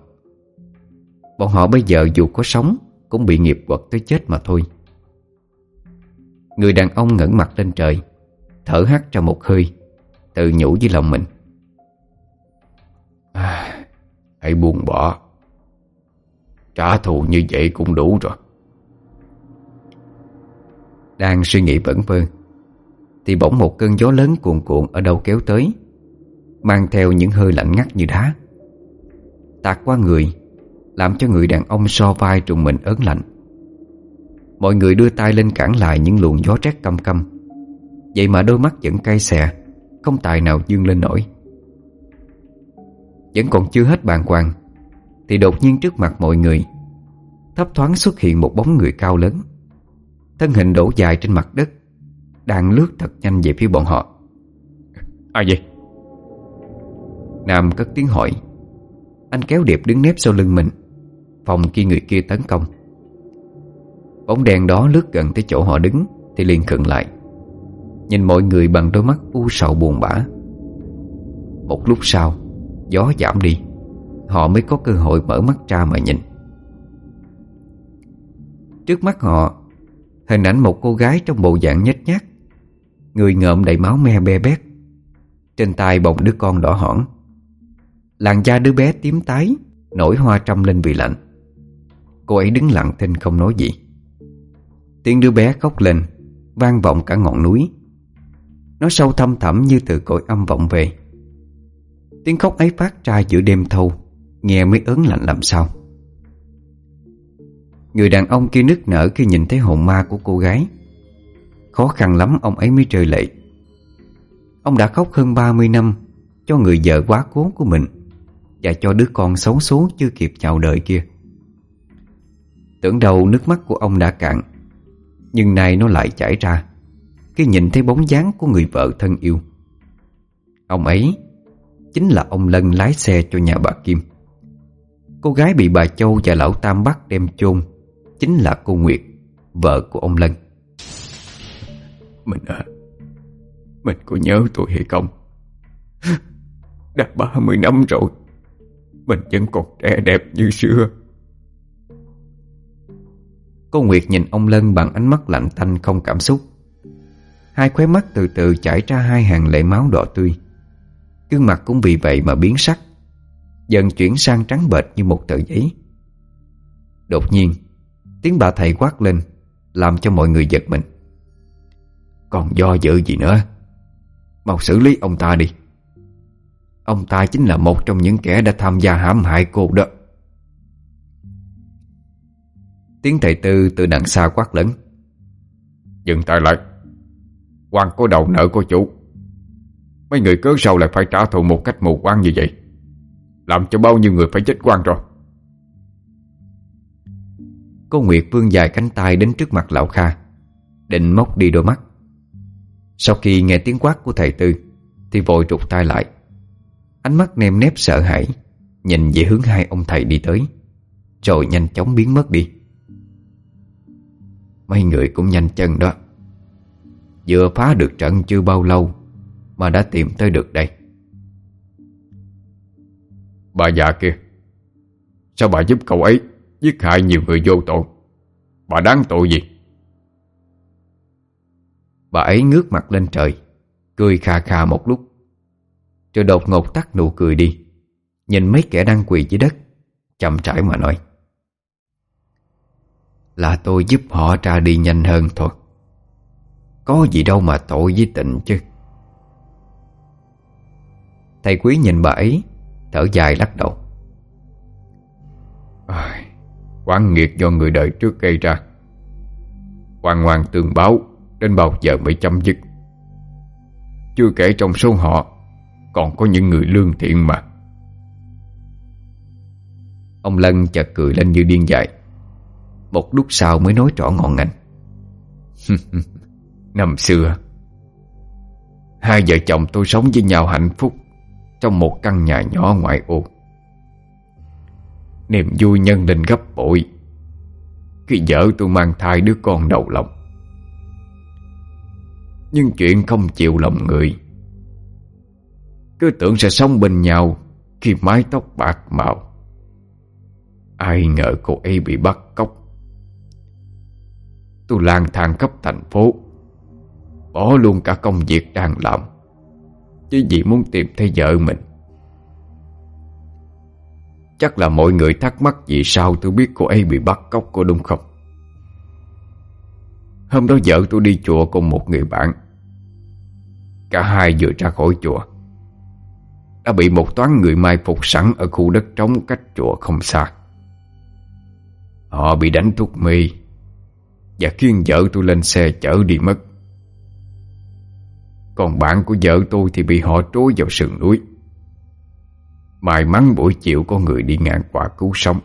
Bọn họ bây giờ dù có sống Cũng bị nghiệp quật tới chết mà thôi. Người đàn ông ngẩng mặt lên trời Thở hắt ra một hơi Tự nhủ với lòng mình. À, Hãy buông bỏ. Trả thù như vậy cũng đủ rồi. Đang suy nghĩ vẩn vơ thì bỗng một cơn gió lớn cuồn cuộn Ở đâu kéo tới, Mang theo những hơi lạnh ngắt như đá. Tạt qua người, Làm cho người đàn ông so vai trùng mình ớn lạnh. Mọi người đưa tay lên cản lại Những luồng gió rét căm căm. Vậy mà đôi mắt vẫn cay xè, Không tài nào dương lên nổi. Vẫn còn chưa hết bàng hoàng, Thì đột nhiên trước mặt mọi người, Thấp thoáng xuất hiện một bóng người cao lớn. Thân hình đổ dài trên mặt đất đang lướt thật nhanh về phía bọn họ. Ai vậy? Nam cất tiếng hỏi. Anh kéo Điệp đứng nép sau lưng mình. Phòng khi người kia tấn công. Bóng đèn đó lướt gần tới chỗ họ đứng Thì liền khựng lại. Nhìn mọi người bằng đôi mắt u sầu buồn bã. Một lúc sau Gió giảm đi. Họ mới có cơ hội mở mắt ra mà nhìn. Trước mắt họ Hình ảnh một cô gái trong bộ dạng nhếch nhác Người ngợm đầy máu me be bét. Trên tay bồng đứa con đỏ hỏn. Làn da đứa bé tím tái, Nổi hoa trăm lên vì lạnh. Cô ấy đứng lặng thinh không nói gì. Tiếng đứa bé khóc lên, Vang vọng cả ngọn núi. Nó sâu thâm thẳm như từ cõi âm vọng về. Tiếng khóc ấy phát ra giữa đêm thâu, Nghe mới ớn lạnh làm sao. Người đàn ông kia nức nở khi nhìn thấy hồn ma của cô gái. Khó khăn lắm, ông ấy mới rơi lệ. Ông đã khóc hơn 30 năm, Cho người vợ quá cố của mình, Và cho đứa con xấu số chưa kịp chào đời kia. Tưởng đầu nước mắt của ông đã cạn, Nhưng nay nó lại chảy ra, Khi nhìn thấy bóng dáng của người vợ thân yêu. Ông ấy Chính là ông Lân lái xe cho nhà bà Kim. Cô gái bị bà Châu và lão Tam bắt đem chôn Chính là cô Nguyệt, Vợ của ông Lân. Mình à. Mình có nhớ tôi hay không? Đã 30 năm rồi, Mình vẫn còn trẻ đẹp như xưa. Cô Nguyệt nhìn ông Lân bằng ánh mắt lạnh tanh không cảm xúc. Hai khóe mắt từ từ chảy ra hai hàng lệ máu đỏ tươi. Gương mặt cũng vì vậy mà biến sắc, Dần chuyển sang trắng bệch như một tờ giấy. Đột nhiên, Tiếng bà thầy quát lên, Làm cho mọi người giật mình. Còn do dự gì nữa? Mau xử lý ông ta đi. Ông ta chính là một trong những kẻ đã tham gia hãm hại cô đó. Tiếng thầy tư từ đằng xa quát lớn. Dừng tay lại. Quan có đầu nợ của chủ. Mấy người cớ sau lại phải trả thù một cách mù quáng như vậy? Làm cho bao nhiêu người phải chết quan rồi? Cô Nguyệt vương dài cánh tay đến trước mặt lão Kha, Định móc đi đôi mắt. Sau khi nghe tiếng quát của thầy Tư, Thì vội trục tay lại. Ánh mắt nem nếp sợ hãi, Nhìn về hướng hai ông thầy đi tới, Rồi nhanh chóng biến mất đi. Mấy người cũng nhanh chân đó. Vừa phá được trận chưa bao lâu Mà đã tìm tới được đây. Bà già kia, Sao bà giúp cậu ấy Giết hại nhiều người vô tội? Bà đáng tội gì? Bà ấy ngước mặt lên trời Cười khà khà một lúc. Rồi đột ngột tắt nụ cười đi Nhìn mấy kẻ đang quỳ dưới đất Chậm rãi mà nói. Là tôi giúp họ ra đi nhanh hơn thôi. Có gì đâu mà tội với tịnh chứ. Thầy quý nhìn bà ấy Thở dài lắc đầu. À, Quán nghiệt do người đời trước gây ra. Hoàng hoàng tường báo Đến bao giờ mới chấm dứt? Chưa kể trong số họ, Còn có những người lương thiện mà. Ông Lân chợt cười lên như điên dại. Một lúc sau mới nói rõ ngọn ngành. Năm xưa, Hai vợ chồng tôi sống với nhau hạnh phúc Trong một căn nhà nhỏ ngoại ô. Niềm vui nhân lên gấp bội. Khi vợ tôi mang thai đứa con đầu lòng nhưng chuyện không chịu lòng người. Cứ tưởng sẽ sống bên nhau Khi mái tóc bạc màu. Ai ngờ cô ấy bị bắt cóc. Tôi lang thang khắp thành phố, Bỏ luôn cả công việc đang làm, Chỉ vì muốn tìm thấy vợ mình. Chắc là mọi người thắc mắc vì sao tôi biết cô ấy bị bắt cóc cô đúng không? Hôm đó vợ tôi đi chùa cùng một người bạn. Cả hai vừa ra khỏi chùa, Đã bị một toán người mai phục sẵn ở khu đất trống cách chùa không xa. Họ bị đánh thuốc mê Và khiêng vợ tôi lên xe chở đi mất. Còn bạn của vợ tôi thì bị họ trối vào sườn núi. May mắn buổi chiều có người đi ngang qua cứu sống.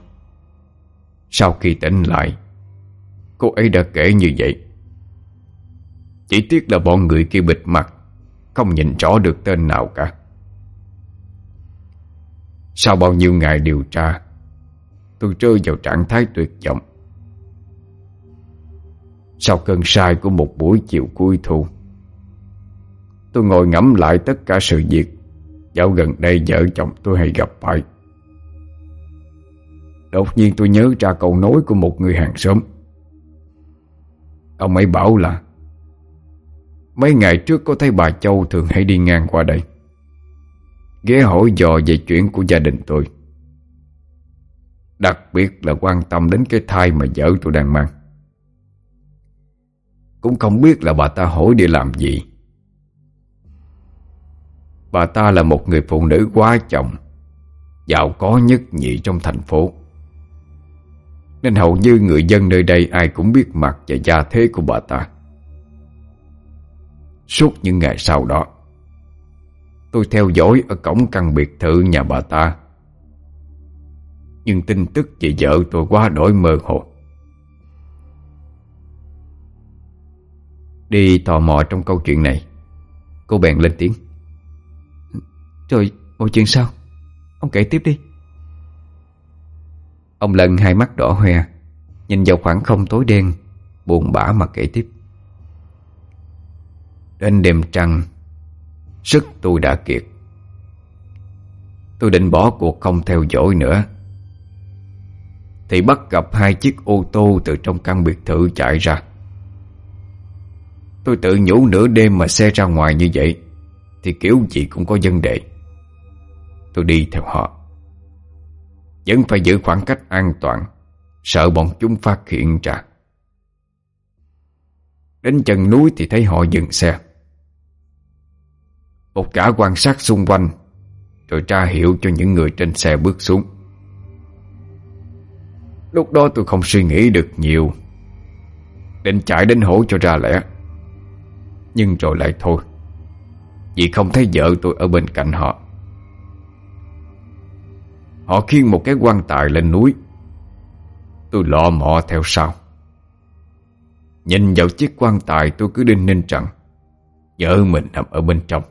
Sau khi tỉnh lại, Cô ấy đã kể như vậy. Chỉ tiếc là bọn người kia bịt mặt, Không nhìn rõ được tên nào cả. Sau bao nhiêu ngày điều tra, Tôi rơi vào trạng thái tuyệt vọng. Sau cơn sai của một buổi chiều cuối thu, Tôi ngồi ngẫm lại tất cả sự việc, Dạo gần đây vợ chồng tôi hay gặp phải. Đột nhiên tôi nhớ ra câu nói của một người hàng xóm. Ông ấy bảo là Mấy ngày trước có thấy bà Châu thường hay đi ngang qua đây. Ghé hỏi dò về chuyện của gia đình tôi. Đặc biệt là quan tâm đến cái thai mà vợ tôi đang mang. Cũng không biết là bà ta hỏi để làm gì. Bà ta là một người phụ nữ quá chồng, Giàu có nhất nhị trong thành phố. Nên hầu như người dân nơi đây ai cũng biết mặt và gia thế của bà ta. Suốt những ngày sau đó. Tôi theo dõi ở cổng căn biệt thự nhà bà ta. Nhưng tin tức về vợ tôi quá đổi mơ hồ. Đi tò mò trong câu chuyện này Cô bèn lên tiếng. Trời, mọi chuyện sao? Ông kể tiếp đi. Ông lần hai mắt đỏ hoe Nhìn vào khoảng không tối đen Buồn bã mà kể tiếp. Đến đêm trăng, Sức tôi đã kiệt. Tôi định bỏ cuộc không theo dõi nữa. Thì bắt gặp hai chiếc ô tô Từ trong căn biệt thự chạy ra. Tôi tự nhủ nửa đêm mà xe ra ngoài như vậy, Thì kiểu gì cũng có vấn đề. Tôi đi theo họ. Vẫn phải giữ khoảng cách an toàn, Sợ bọn chúng phát hiện ra. Đến chân núi thì thấy họ dừng xe. Một gã quan sát xung quanh, Rồi tra hiệu cho những người trên xe bước xuống. Lúc đó tôi không suy nghĩ được nhiều, Định chạy đến hỗ cho ra lẽ. Nhưng rồi lại thôi, Vì không thấy vợ tôi ở bên cạnh họ. Họ khiêng một cái quan tài lên núi. Tôi lọ mọ theo sau. Nhìn vào chiếc quan tài tôi cứ đinh ninh rằng, Vợ mình nằm ở bên trong.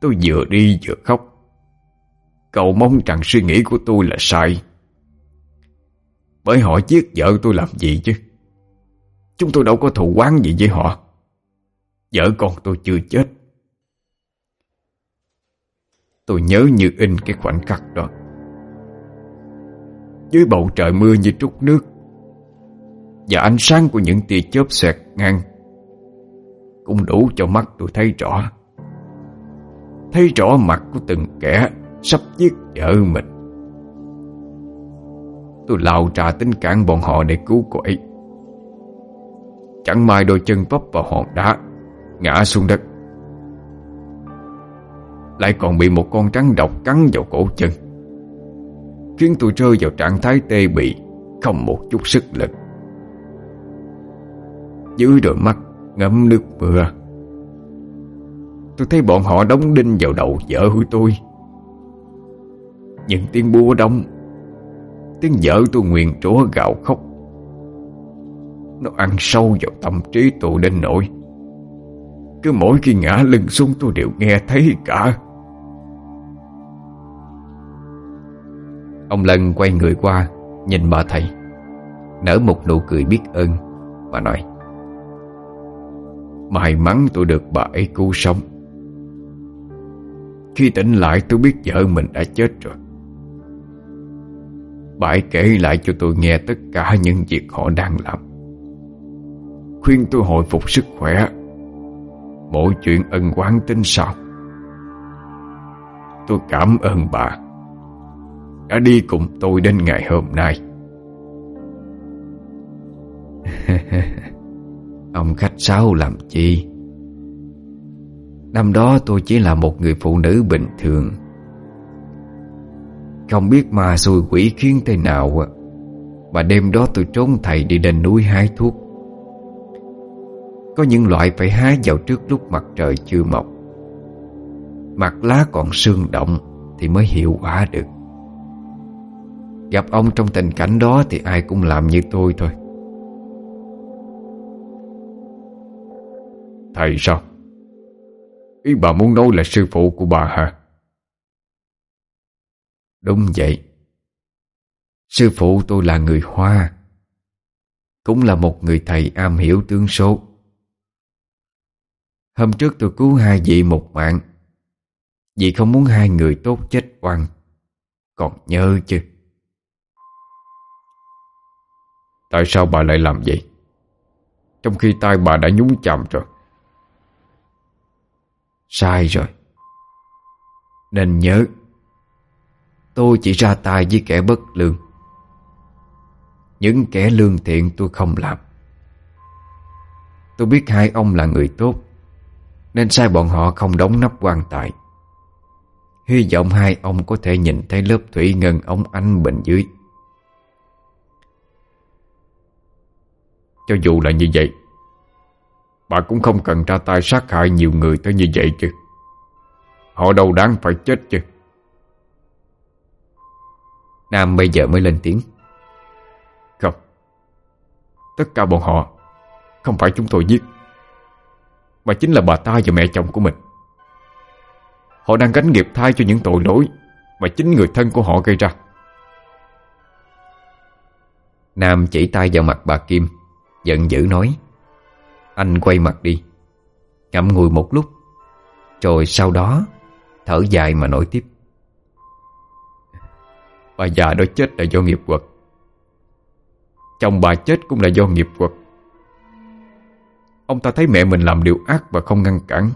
Tôi vừa đi vừa khóc. Cậu mong rằng suy nghĩ của tôi là sai. Bởi họ giết vợ tôi làm gì chứ? Chúng tôi đâu có thù quán gì với họ. Vợ con tôi chưa chết. Tôi nhớ như in cái khoảnh khắc đó. Dưới bầu trời mưa như trút nước, Và ánh sáng của những tia chớp xoẹt ngang, Cũng đủ cho mắt tôi thấy rõ. Thấy rõ mặt của từng kẻ, Sắp giết vợ mình. Tôi lao trà tính cản bọn họ để cứu cô ấy. Chẳng may đôi chân vấp vào hòn đá, Ngã xuống đất. Lại còn bị một con rắn độc cắn vào cổ chân. Khiến tôi rơi vào trạng thái tê bị Không một chút sức lực. Dưới đôi mắt ngấm nước mưa Tôi thấy bọn họ đóng đinh vào đầu vợ của tôi. Những tiếng búa đóng, Tiếng vợ tôi nguyện trúa gạo khóc. Nó ăn sâu vào tâm trí tôi đến nỗi, Cứ mỗi khi ngã lưng xuống tôi đều nghe thấy cả. Ông Lân quay người qua, Nhìn bà thầy, Nở một nụ cười biết ơn Và nói, May mắn tôi được bà ấy cứu sống. Khi tỉnh lại, tôi biết vợ mình đã chết rồi. Bà ấy kể lại cho tôi nghe tất cả những việc họ đang làm. Khuyên tôi hồi phục sức khỏe. Mọi chuyện ân quán tính sau. Tôi cảm ơn bà. Đã đi cùng tôi đến ngày hôm nay. Ông khách sáo làm chi? Năm đó tôi chỉ là một người phụ nữ bình thường. Không biết mà xui quỷ khiến thế nào Mà đêm đó tôi trốn thầy đi lên núi hái thuốc. Có những loại phải hái vào trước lúc mặt trời chưa mọc. Mặt lá còn sương động Thì mới hiệu quả được. Gặp ông trong tình cảnh đó Thì ai cũng làm như tôi thôi. Thầy sao? Ý bà muốn nói là sư phụ của bà hả? Đúng vậy. Sư phụ tôi là người Hoa, Cũng là một người thầy am hiểu tướng số. Hôm trước tôi cứu hai vị một mạng, Vì không muốn hai người tốt chết oan. Còn nhớ chứ? Tại sao bà lại làm vậy? Trong khi tay bà đã nhúng chạm rồi. Sai rồi. Nên nhớ, Tôi chỉ ra tay với kẻ bất lương. Những kẻ lương thiện tôi không làm. Tôi biết hai ông là người tốt, Nên sai bọn họ không đóng nắp quan tài. Hy vọng hai ông có thể nhìn thấy lớp thủy ngân ống ánh bên dưới. Cho dù là như vậy Bà cũng không cần ra tay sát hại nhiều người tới như vậy chứ. Họ đâu đáng phải chết chứ. Nam bây giờ mới lên tiếng. Không. Tất cả bọn họ Không phải chúng tôi giết Mà chính là bà ta và mẹ chồng của mình. Họ đang gánh nghiệp thay cho những tội lỗi Mà chính người thân của họ gây ra. Nam chỉ tay vào mặt bà Kim Giận dữ nói anh quay mặt đi. Ngậm ngùi một lúc. Rồi sau đó, Thở dài mà nổi tiếp. Bà già đó chết là do nghiệp quật. Chồng bà chết cũng là do nghiệp quật. Ông ta thấy mẹ mình làm điều ác và không ngăn cản.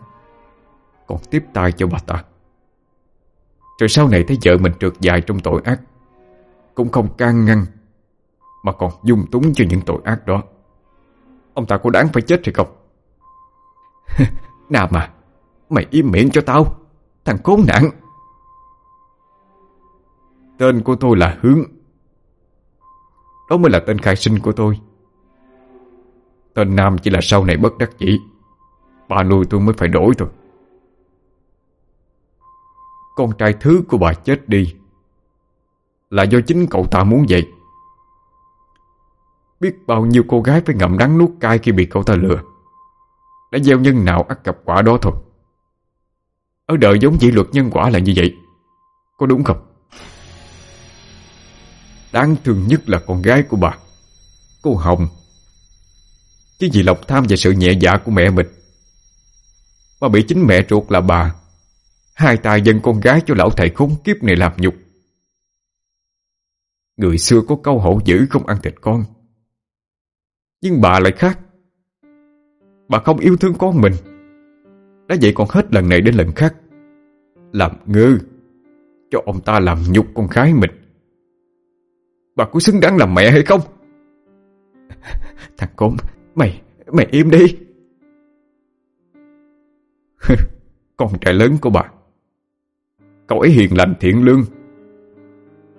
Còn tiếp tay cho bà ta. Rồi sau này thấy vợ mình trượt dài trong tội ác. Cũng không can ngăn, Mà còn dung túng cho những tội ác đó. Ông ta có đáng phải chết hay không? Nào mà, Mày im miệng cho tao. Thằng khốn nạn. Tên của tôi là Hướng. Đó mới là tên khai sinh của tôi. Tên Nam chỉ là sau này bất đắc dĩ. Bà nuôi tôi mới phải đổi thôi. Con trai thứ của bà chết đi Là do chính cậu ta muốn vậy. Biết bao nhiêu cô gái phải ngậm đắng nuốt cay khi bị cậu ta lừa. Đã gieo nhân nào ắt gặp quả đó thôi. Ở đời giống dĩ luật nhân quả là như vậy. Có đúng không? Đáng thương nhất là con gái của bà. Cô Hồng. Chứ vì lòng tham và sự nhẹ dạ của mẹ mình. Mà bị chính mẹ ruột là bà. Hai tài dân con gái cho lão thầy khốn kiếp này làm nhục. Người xưa có câu hổ dữ không ăn thịt con. Nhưng bà lại khác. Bà không yêu thương con mình. Đã vậy còn hết lần này đến lần khác. Làm ngư Cho ông ta làm nhục con gái mình. Bà có xứng đáng làm mẹ hay không? Thằng con Mày, mày im đi. Con trai lớn của bà. Cậu ấy hiền lành thiện lương.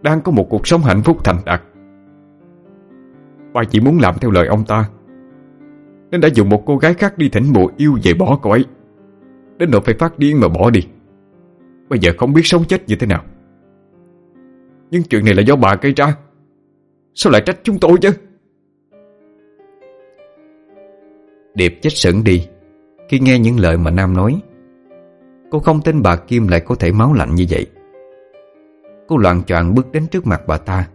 Đang có một cuộc sống hạnh phúc thành đạt. Bà chỉ muốn làm theo lời ông ta. Nên đã dùng một cô gái khác đi thỉnh mùa yêu về bỏ cậu ấy. Đến nỗi phải phát điên mà bỏ đi. Bây giờ không biết sống chết như thế nào. Nhưng chuyện này là do bà gây ra. Sao lại trách chúng tôi chứ? Điệp chết sững đi. Khi nghe những lời mà Nam nói, Cô không tin bà Kim lại có thể máu lạnh như vậy. Cô loạn choạng bước đến trước mặt bà ta.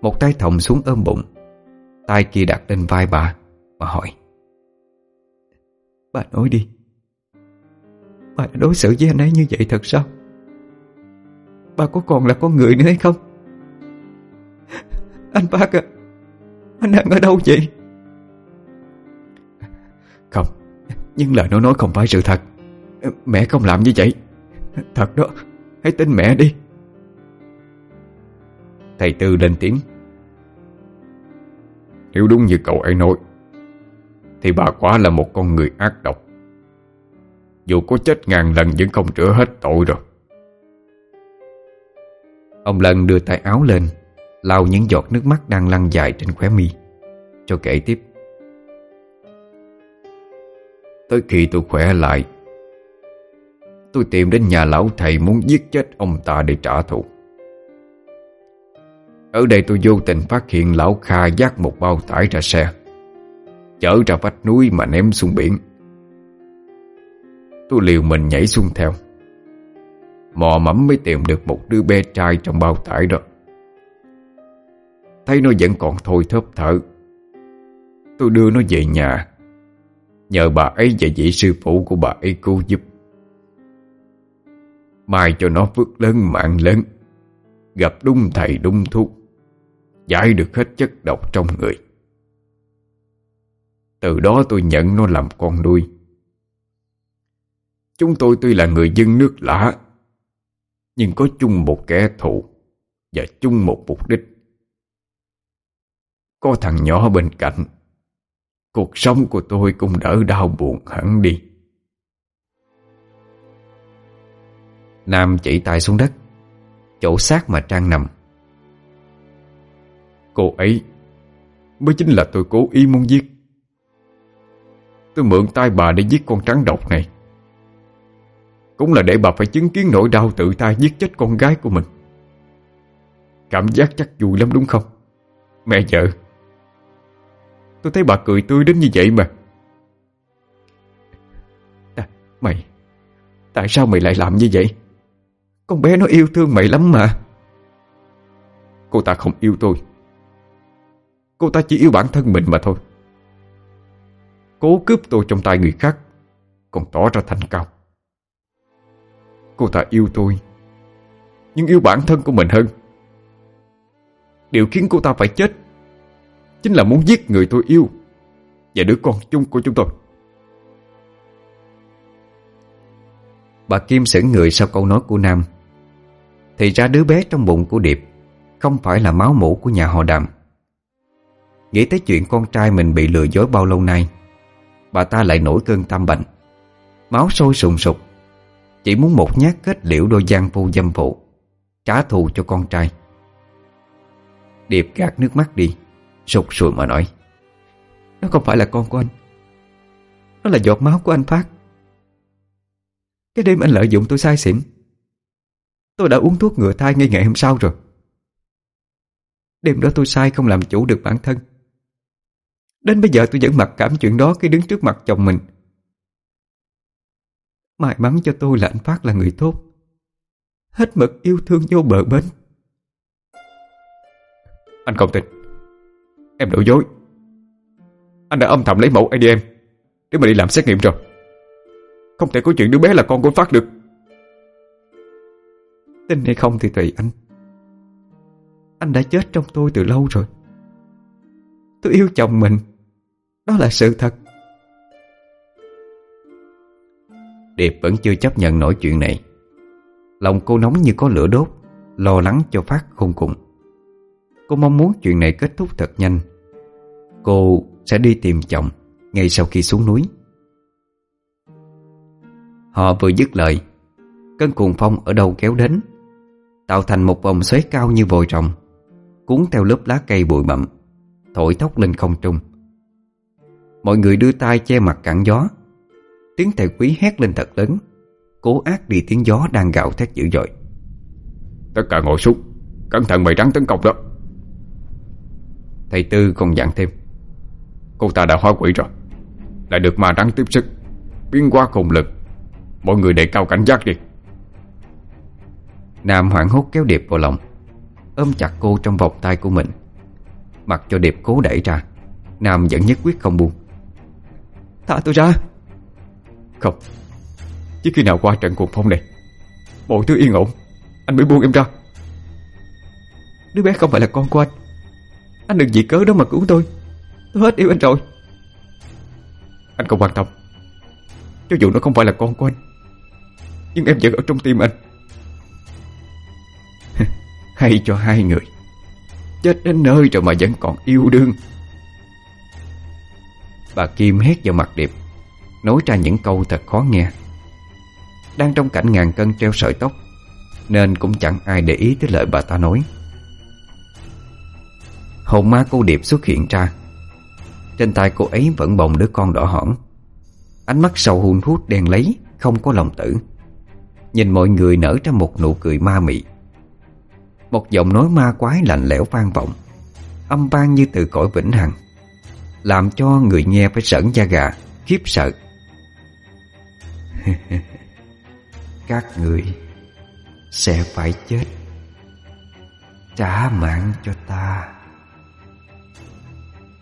Một tay thòng xuống ôm bụng. Tay kia đặt lên vai bà? Mà hỏi. Bà nói đi. Bà đã đối xử với anh ấy như vậy thật sao? Bà có còn là con người nữa hay không? Anh bác à Anh đang ở đâu vậy? Không Nhưng lời nó nói không phải sự thật. Mẹ không làm như vậy. Thật đó Hãy tin mẹ đi. Thầy Tư lên tiếng nếu đúng như cậu ấy nói, Thì bà quả là một con người ác độc. Dù có chết ngàn lần Vẫn không rửa hết tội rồi. Ông Lân đưa tay áo lên, lau những giọt nước mắt đang lăn dài trên khóe mi, Cho kể tiếp. Tới khi tôi khỏe lại, Tôi tìm đến nhà lão thầy muốn giết chết ông ta để trả thù. Ở đây tôi vô tình phát hiện lão Kha dắt một bao tải ra xe. Chở ra vách núi mà ném xuống biển. Tôi liều mình nhảy xuống theo. Mò mẫm mới tìm được một đứa bé trai trong bao tải đó. Thấy nó vẫn còn thôi thớp thở. Tôi đưa nó về nhà. Nhờ bà ấy và vị sư phụ của bà ấy cứu giúp. Mai cho nó phước lớn, mạng lớn. Gặp đúng thầy đúng thuốc. Giải được hết chất độc trong người. Từ đó tôi nhận nó làm con nuôi. Chúng tôi tuy là người dân nước lã, Nhưng có chung một kẻ thù Và chung một mục đích. Có thằng nhỏ bên cạnh, Cuộc sống của tôi cũng đỡ đau buồn hẳn đi. Nam chỉ tay xuống đất, Chỗ xác mà Trang nằm. Cô ấy. Mới chính là tôi cố ý muốn giết. Tôi mượn tay bà để giết con trắng độc này. Cũng là để bà phải chứng kiến nỗi đau tự tay giết chết con gái của mình. Cảm giác chắc vui lắm đúng không? Mẹ vợ. Tôi thấy bà cười tươi đến như vậy mà. À, Mày Tại sao mày lại làm như vậy? Con bé nó yêu thương mày lắm mà. Cô ta không yêu tôi. Cô ta chỉ yêu bản thân mình mà thôi. Cố cướp tôi trong tay người khác, Còn tỏ ra thành cao. Cô ta yêu tôi, Nhưng yêu bản thân của mình hơn. Điều khiến cô ta phải chết Chính là muốn giết người tôi yêu Và đứa con chung của chúng tôi. Bà Kim sững người sau câu nói của Nam. Thì ra đứa bé trong bụng của Điệp Không phải là máu mủ của nhà họ Đàm. Nghĩ tới chuyện con trai mình bị lừa dối bao lâu nay, Bà ta lại nổi cơn tâm bệnh. Máu sôi sùng sục, Chỉ muốn một nhát kết liễu đôi gian phu dâm phụ, Trả thù cho con trai. Điệp gạt nước mắt đi, Sụt sùi mà nói, Nó không phải là con của anh. Nó là giọt máu của anh Phát. Cái đêm anh lợi dụng tôi sai xỉn, Tôi đã uống thuốc ngừa thai ngay ngày hôm sau rồi. Đêm đó tôi sai không làm chủ được bản thân. Đến bây giờ tôi vẫn mặc cảm chuyện đó khi đứng trước mặt chồng mình. May mắn cho tôi là anh Phát là người tốt. Hết mực yêu thương vô bờ bến. Anh không tin. Em đổ dối. Anh đã âm thầm lấy mẫu ADN Để mà đi làm xét nghiệm rồi. Không thể có chuyện đứa bé là con của Phát được. Tin hay không thì tùy anh. Anh đã chết trong tôi từ lâu rồi. Tôi yêu chồng mình. Đó là sự thật. Điệp vẫn chưa chấp nhận nổi chuyện này. Lòng cô nóng như có lửa đốt, Lo lắng cho Phát khôn cùng. Cô mong muốn chuyện này kết thúc thật nhanh. Cô sẽ đi tìm chồng Ngay sau khi xuống núi. Họ vừa dứt lời, Cơn cuồng phong ở đâu kéo đến, Tạo thành một vòng xoáy cao như vòi rồng, Cuốn theo lớp lá cây bụi bặm, Thổi tóc lên không trung. Mọi người đưa tay che mặt cản gió. Tiếng thầy quý hét lên thật lớn. Cố ác đi tiếng gió đang gạo thét dữ dội. Tất cả ngồi xuống. Cẩn thận bầy rắn tấn công đó. Thầy Tư còn dặn thêm. Cô ta đã hóa quỷ rồi. Lại được ma rắn tiếp sức. Biến qua khùng lực. Mọi người đề cao cảnh giác đi. Nam hoảng hốt kéo Điệp vào lòng. Ôm chặt cô trong vòng tay của mình. Mặc cho Điệp cố đẩy ra Nam vẫn nhất quyết không buông Thả tôi ra. Không. Chứ khi nào qua trận cuồng phong này, Mọi thứ yên ổn. Anh mới buông em ra. Đứa bé không phải là con của anh. Anh đừng vì cớ đó mà cứu tôi. Tôi hết yêu anh rồi. Anh không quan tâm. Cho dù nó không phải là con của anh, Nhưng em vẫn ở trong tim anh. Hay cho hai người, Chết đến nơi rồi mà vẫn còn yêu đương. Bà Kim hét vào mặt Điệp, Nói ra những câu thật khó nghe. Đang trong cảnh ngàn cân treo sợi tóc, Nên cũng chẳng ai để ý tới lời bà ta nói. Hồn ma cô Điệp xuất hiện ra. Trên tay cô ấy vẫn bồng đứa con đỏ hỏn. Ánh mắt sầu hun hút đen lấy, Không có lòng tử Nhìn mọi người nở ra một nụ cười ma mị. Một giọng nói ma quái lạnh lẽo vang vọng, Âm vang như từ cõi vĩnh hằng. Làm cho người nghe phải sởn da gà, Khiếp sợ. Các người Sẽ phải chết, Trả mạng cho ta.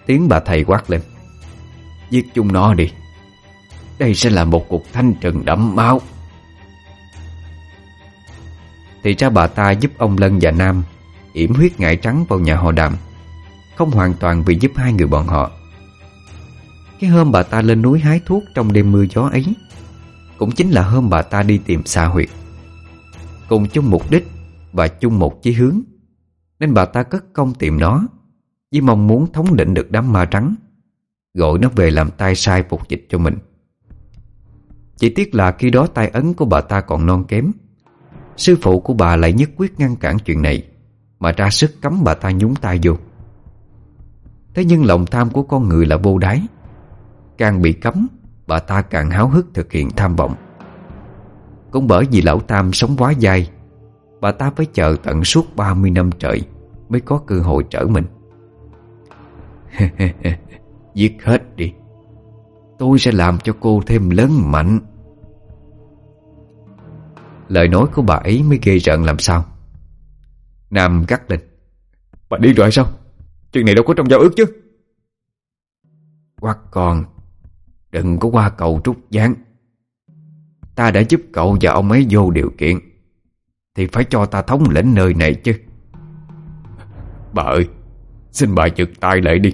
Tiếng bà thầy quát lên, Giết chung nó đi. Đây sẽ là một cuộc thanh trừng đẫm máu. Thì ra bà ta giúp ông Lân và Nam yểm huyết ngải trắng vào nhà họ đàm, Không hoàn toàn vì giúp hai người bọn họ. Cái hôm bà ta lên núi hái thuốc trong đêm mưa gió ấy, Cũng chính là hôm bà ta đi tìm xà huyệt. Cùng chung mục đích và chung một chí hướng, Nên bà ta cất công tìm nó Với mong muốn thống định được đám ma trắng Gọi nó về làm tay sai phục dịch cho mình. Chỉ tiếc là khi đó tay ấn của bà ta còn non kém, Sư phụ của bà lại nhất quyết ngăn cản chuyện này, Mà ra sức cấm bà ta nhúng tay vô. Thế nhưng lòng tham của con người là vô đáy Càng bị cấm, Bà ta càng háo hức thực hiện tham vọng. Cũng bởi vì lão Tam sống quá dai, Bà ta phải chờ tận suốt 30 năm trời Mới có cơ hội trở mình. Giết hết đi. Tôi sẽ làm cho cô thêm lớn mạnh. Lời nói của bà ấy mới ghê rợn làm sao? Nam gắt lên. Bà đi rồi sao? Chuyện này đâu có trong giao ước chứ. Quắc con. Đừng có qua cầu trúc gián. Ta đã giúp cậu và ông ấy vô điều kiện. Thì phải cho ta thống lĩnh nơi này chứ. Bà ơi, Xin bà giật tay lại đi.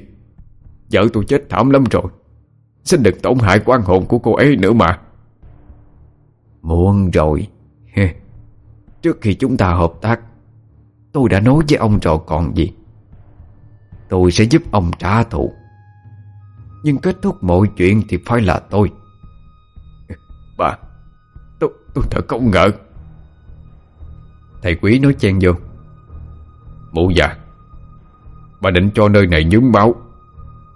Vợ tôi chết thảm lắm rồi. Xin đừng tổn hại quan hồn của cô ấy nữa mà. Muộn rồi. Trước khi chúng ta hợp tác, Tôi đã nói với ông rồi còn gì. Tôi sẽ giúp ông trả thù. Nhưng kết thúc mọi chuyện thì phải là tôi. Bà Tôi, tôi thật không ngờ. Thầy quý nói chen vô. Mụ già Bà định cho nơi này nhúng máu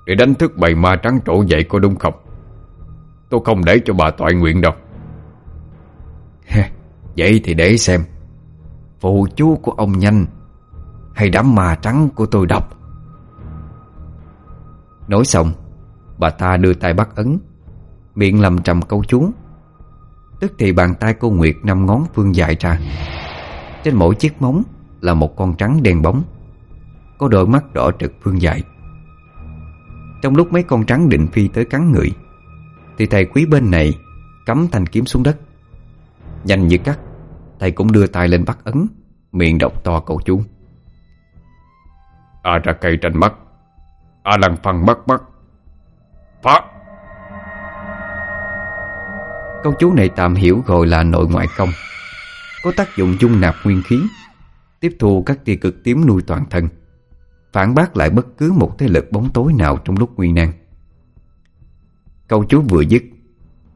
Để đánh thức bầy ma trắng trổ dậy có đúng không? Tôi không để cho bà toại nguyện đâu. Vậy thì để xem. Phù chú của ông nhanh Hay đám ma trắng của tôi đọc. Nói xong Bà ta đưa tay bắt ấn. Miệng lầm trầm câu chú. Tức thì bàn tay cô Nguyệt năm ngón phương dài ra. Trên mỗi chiếc móng Là một con trắng đen bóng. Có đôi mắt đỏ trực phương dài. Trong lúc mấy con trắng định phi tới cắn người, Thì thầy quý bên này Cắm thanh kiếm xuống đất. Nhanh như cắt, Thầy cũng đưa tay lên bắt ấn, Miệng đọc to câu chú. A ra cây tranh mắt A lăng phăng mắt mắt Phá Câu chú này tạm hiểu gọi là nội ngoại công Có tác dụng dung nạp nguyên khí, Tiếp thu các tia cực tím nuôi toàn thân, Phản bác lại bất cứ một thế lực bóng tối nào trong lúc nguy nan. Câu chú vừa dứt,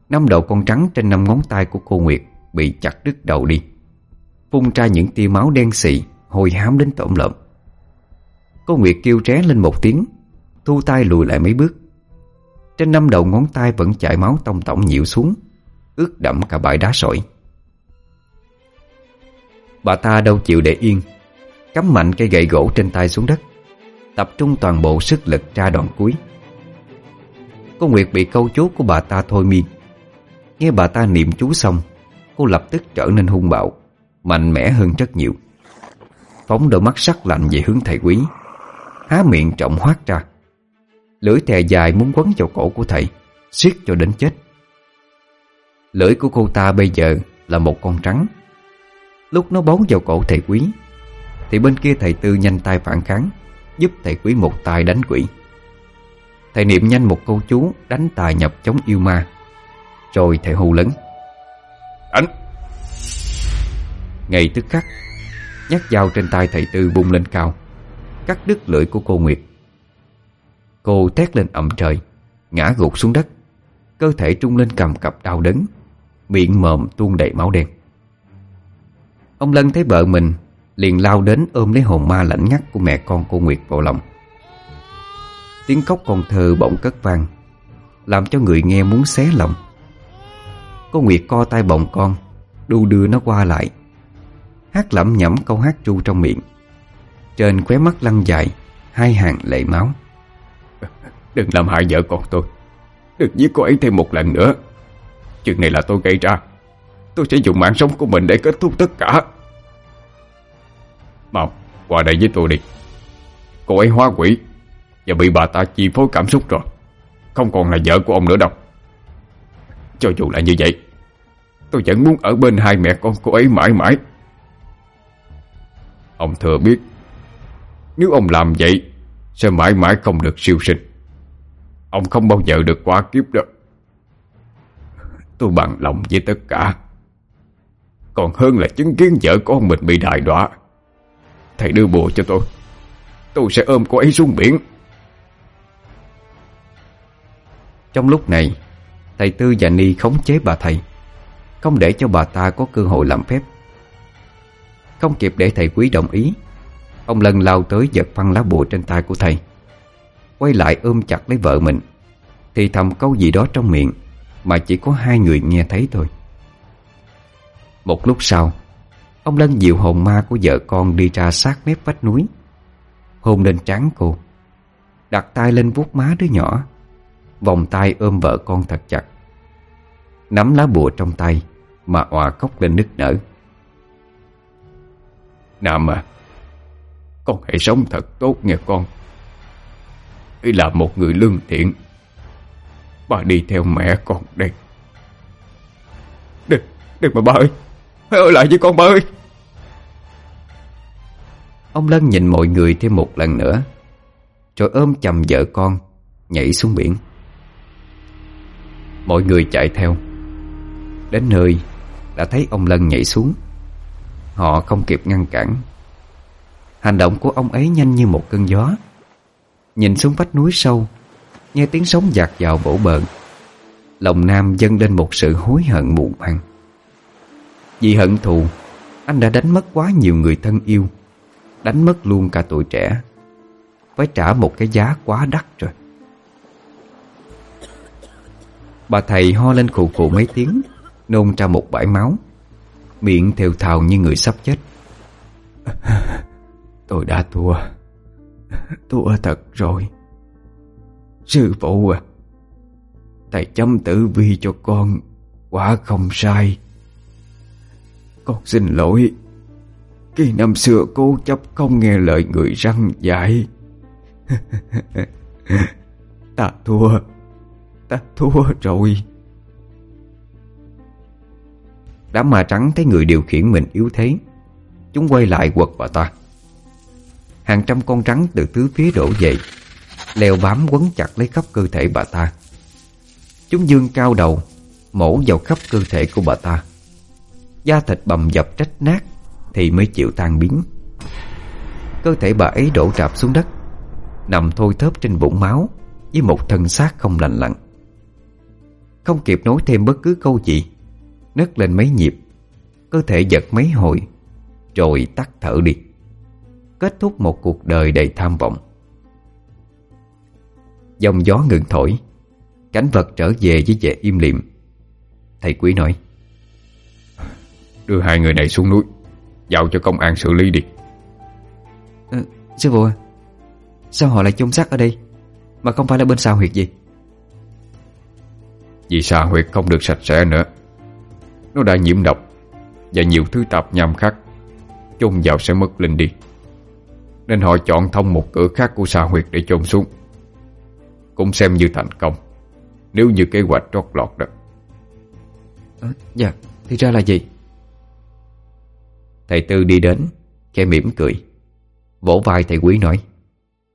Năm đầu con trắng trên năm ngón tay của cô Nguyệt Bị chặt đứt đầu đi, Phun ra những tia máu đen xị Hồi hám đến tổm lợm. Cô Nguyệt kêu ré lên một tiếng, Thu tay lùi lại mấy bước. Trên năm đầu ngón tay vẫn chảy máu tông tổng nhiễu xuống, Ướt đẫm cả bãi đá sỏi. Bà ta đâu chịu để yên, Cắm mạnh cây gậy gỗ trên tay xuống đất, Tập trung toàn bộ sức lực ra đoạn cuối. Cô Nguyệt bị câu chốt của bà ta thôi miên. Nghe bà ta niệm chú xong, Cô lập tức trở nên hung bạo, Mạnh mẽ hơn rất nhiều. Phóng đôi mắt sắc lạnh về hướng thầy quý, Há miệng trọng hoát ra. Lưỡi thè dài muốn quấn vào cổ của thầy siết cho đến chết. Lưỡi của cô ta bây giờ là một con trắng. Lúc nó bấu vào cổ thầy quý Thì bên kia thầy Tư nhanh tay phản kháng Giúp thầy quý một tay đánh quỷ. Thầy niệm nhanh một câu chú Đánh tài nhập chống yêu ma Rồi thầy hù lớn. Đánh! Ngay tức khắc Nhát dao trên tay thầy Tư bung lên cao Cắt đứt lưỡi của cô Nguyệt Cô thét lên ẩm trời, Ngã gục xuống đất. Cơ thể trung lên cầm cập đau đớn, Miệng mồm tuôn đầy máu đen. Ông Lân thấy vợ mình, Liền lao đến ôm lấy hồn ma lạnh ngắt Của mẹ con cô Nguyệt vào lòng. Tiếng khóc con thơ bỗng cất vang, Làm cho người nghe muốn xé lòng. Cô Nguyệt co tay bồng con, Đu đưa nó qua lại. Hát lẩm nhẩm câu hát tru trong miệng. Trên khóe mắt lăn dài, Hai hàng lệ máu. Đừng làm hại vợ con tôi. Đừng giết cô ấy thêm một lần nữa. Chuyện này là tôi gây ra. Tôi sẽ dùng mạng sống của mình để kết thúc tất cả. Mau, qua đây với tôi đi. Cô ấy hóa quỷ Và bị bà ta chi phối cảm xúc rồi. Không còn là vợ của ông nữa đâu. Cho dù là như vậy, Tôi vẫn muốn ở bên hai mẹ con cô ấy mãi mãi. Ông thừa biết, Nếu ông làm vậy sẽ mãi mãi không được siêu sinh. Ông không bao giờ được qua kiếp đâu. Tôi bằng lòng với tất cả. Còn hơn là chứng kiến vợ con mình bị đại đọa. Thầy đưa bùa cho tôi. Tôi sẽ ôm cô ấy xuống biển. Trong lúc này, Thầy Tư và Ni khống chế bà thầy. Không để cho bà ta có cơ hội làm phép. Không kịp để thầy quý đồng ý Ông lần lao tới giật phăng lá bùa trên tay của thầy. Quay lại ôm chặt lấy vợ mình. Thì thầm câu gì đó trong miệng, Mà chỉ có hai người nghe thấy thôi. Một lúc sau, Ông Lân dịu hồn ma của vợ con đi ra sát mép vách núi. Hôn lên trán cô. Đặt tay lên vuốt má đứa nhỏ. Vòng tay ôm vợ con thật chặt. Nắm lá bùa trong tay, Mà òa khóc lên nức nở. Nam à con hãy sống thật tốt nghe con. Hãy là một người lương thiện. Bà đi theo mẹ con đây. Đừng, đừng mà ba ơi. Hãy ở lại với con ba ơi. Ông Lân nhìn mọi người thêm một lần nữa Rồi ôm chầm vợ con Nhảy xuống biển. Mọi người chạy theo. Đến nơi Đã thấy ông Lân nhảy xuống. Họ không kịp ngăn cản. Hành động của ông ấy nhanh như một cơn gió. Nhìn xuống vách núi sâu, Nghe tiếng sóng giạt vào bổ bợn Lòng Nam dâng lên một sự hối hận muộn màng. Vì hận thù, Anh đã đánh mất quá nhiều người thân yêu, Đánh mất luôn cả tuổi trẻ, Phải trả một cái giá quá đắt rồi. Bà thầy ho lên khụ khụ mấy tiếng, Nôn ra một bãi máu, Miệng thều thào như người sắp chết. Tôi đã thua. Thua thật rồi. Sư phụ à Thầy chấm tử vi cho con Quả không sai. Con xin lỗi. Khi năm xưa cố chấp không nghe lời người răng dạy. Ta thua. Ta thua rồi. Đám ma trắng thấy người điều khiển mình yếu thế, Chúng quay lại quật vào ta. Hàng trăm con rắn từ tứ phía đổ về, Leo bám quấn chặt lấy khắp cơ thể bà ta. Chúng dương cao đầu, Mổ vào khắp cơ thể của bà ta. Da thịt bầm dập trách nát Thì mới chịu tan biến. Cơ thể bà ấy đổ rạp xuống đất, Nằm thôi thớp trên vũng máu Với một thân xác không lành lặn. Không kịp nói thêm bất cứ câu gì, Nấc lên mấy nhịp, Cơ thể giật mấy hồi, Rồi tắt thở đi. Kết thúc một cuộc đời đầy tham vọng. Dòng gió ngừng thổi Cảnh vật trở về với vẻ im lìm. Thầy quý nói Đưa hai người này xuống núi Giao cho công an xử lý đi. À, Sư phụ Sao họ lại chôn xác ở đây Mà không phải là bên sao huyệt gì Vì sao huyệt không được sạch sẽ nữa Nó đã nhiễm độc Và nhiều thứ tạp nham khác Chôn vào sẽ mất linh đi Nên họ chọn thông một cửa khác của xà huyệt để chôn xuống. Cũng xem như thành công Nếu như kế hoạch trót lọt đó. À, Dạ Thì ra là gì Thầy Tư đi đến Khẽ mỉm cười. Vỗ vai thầy quý nói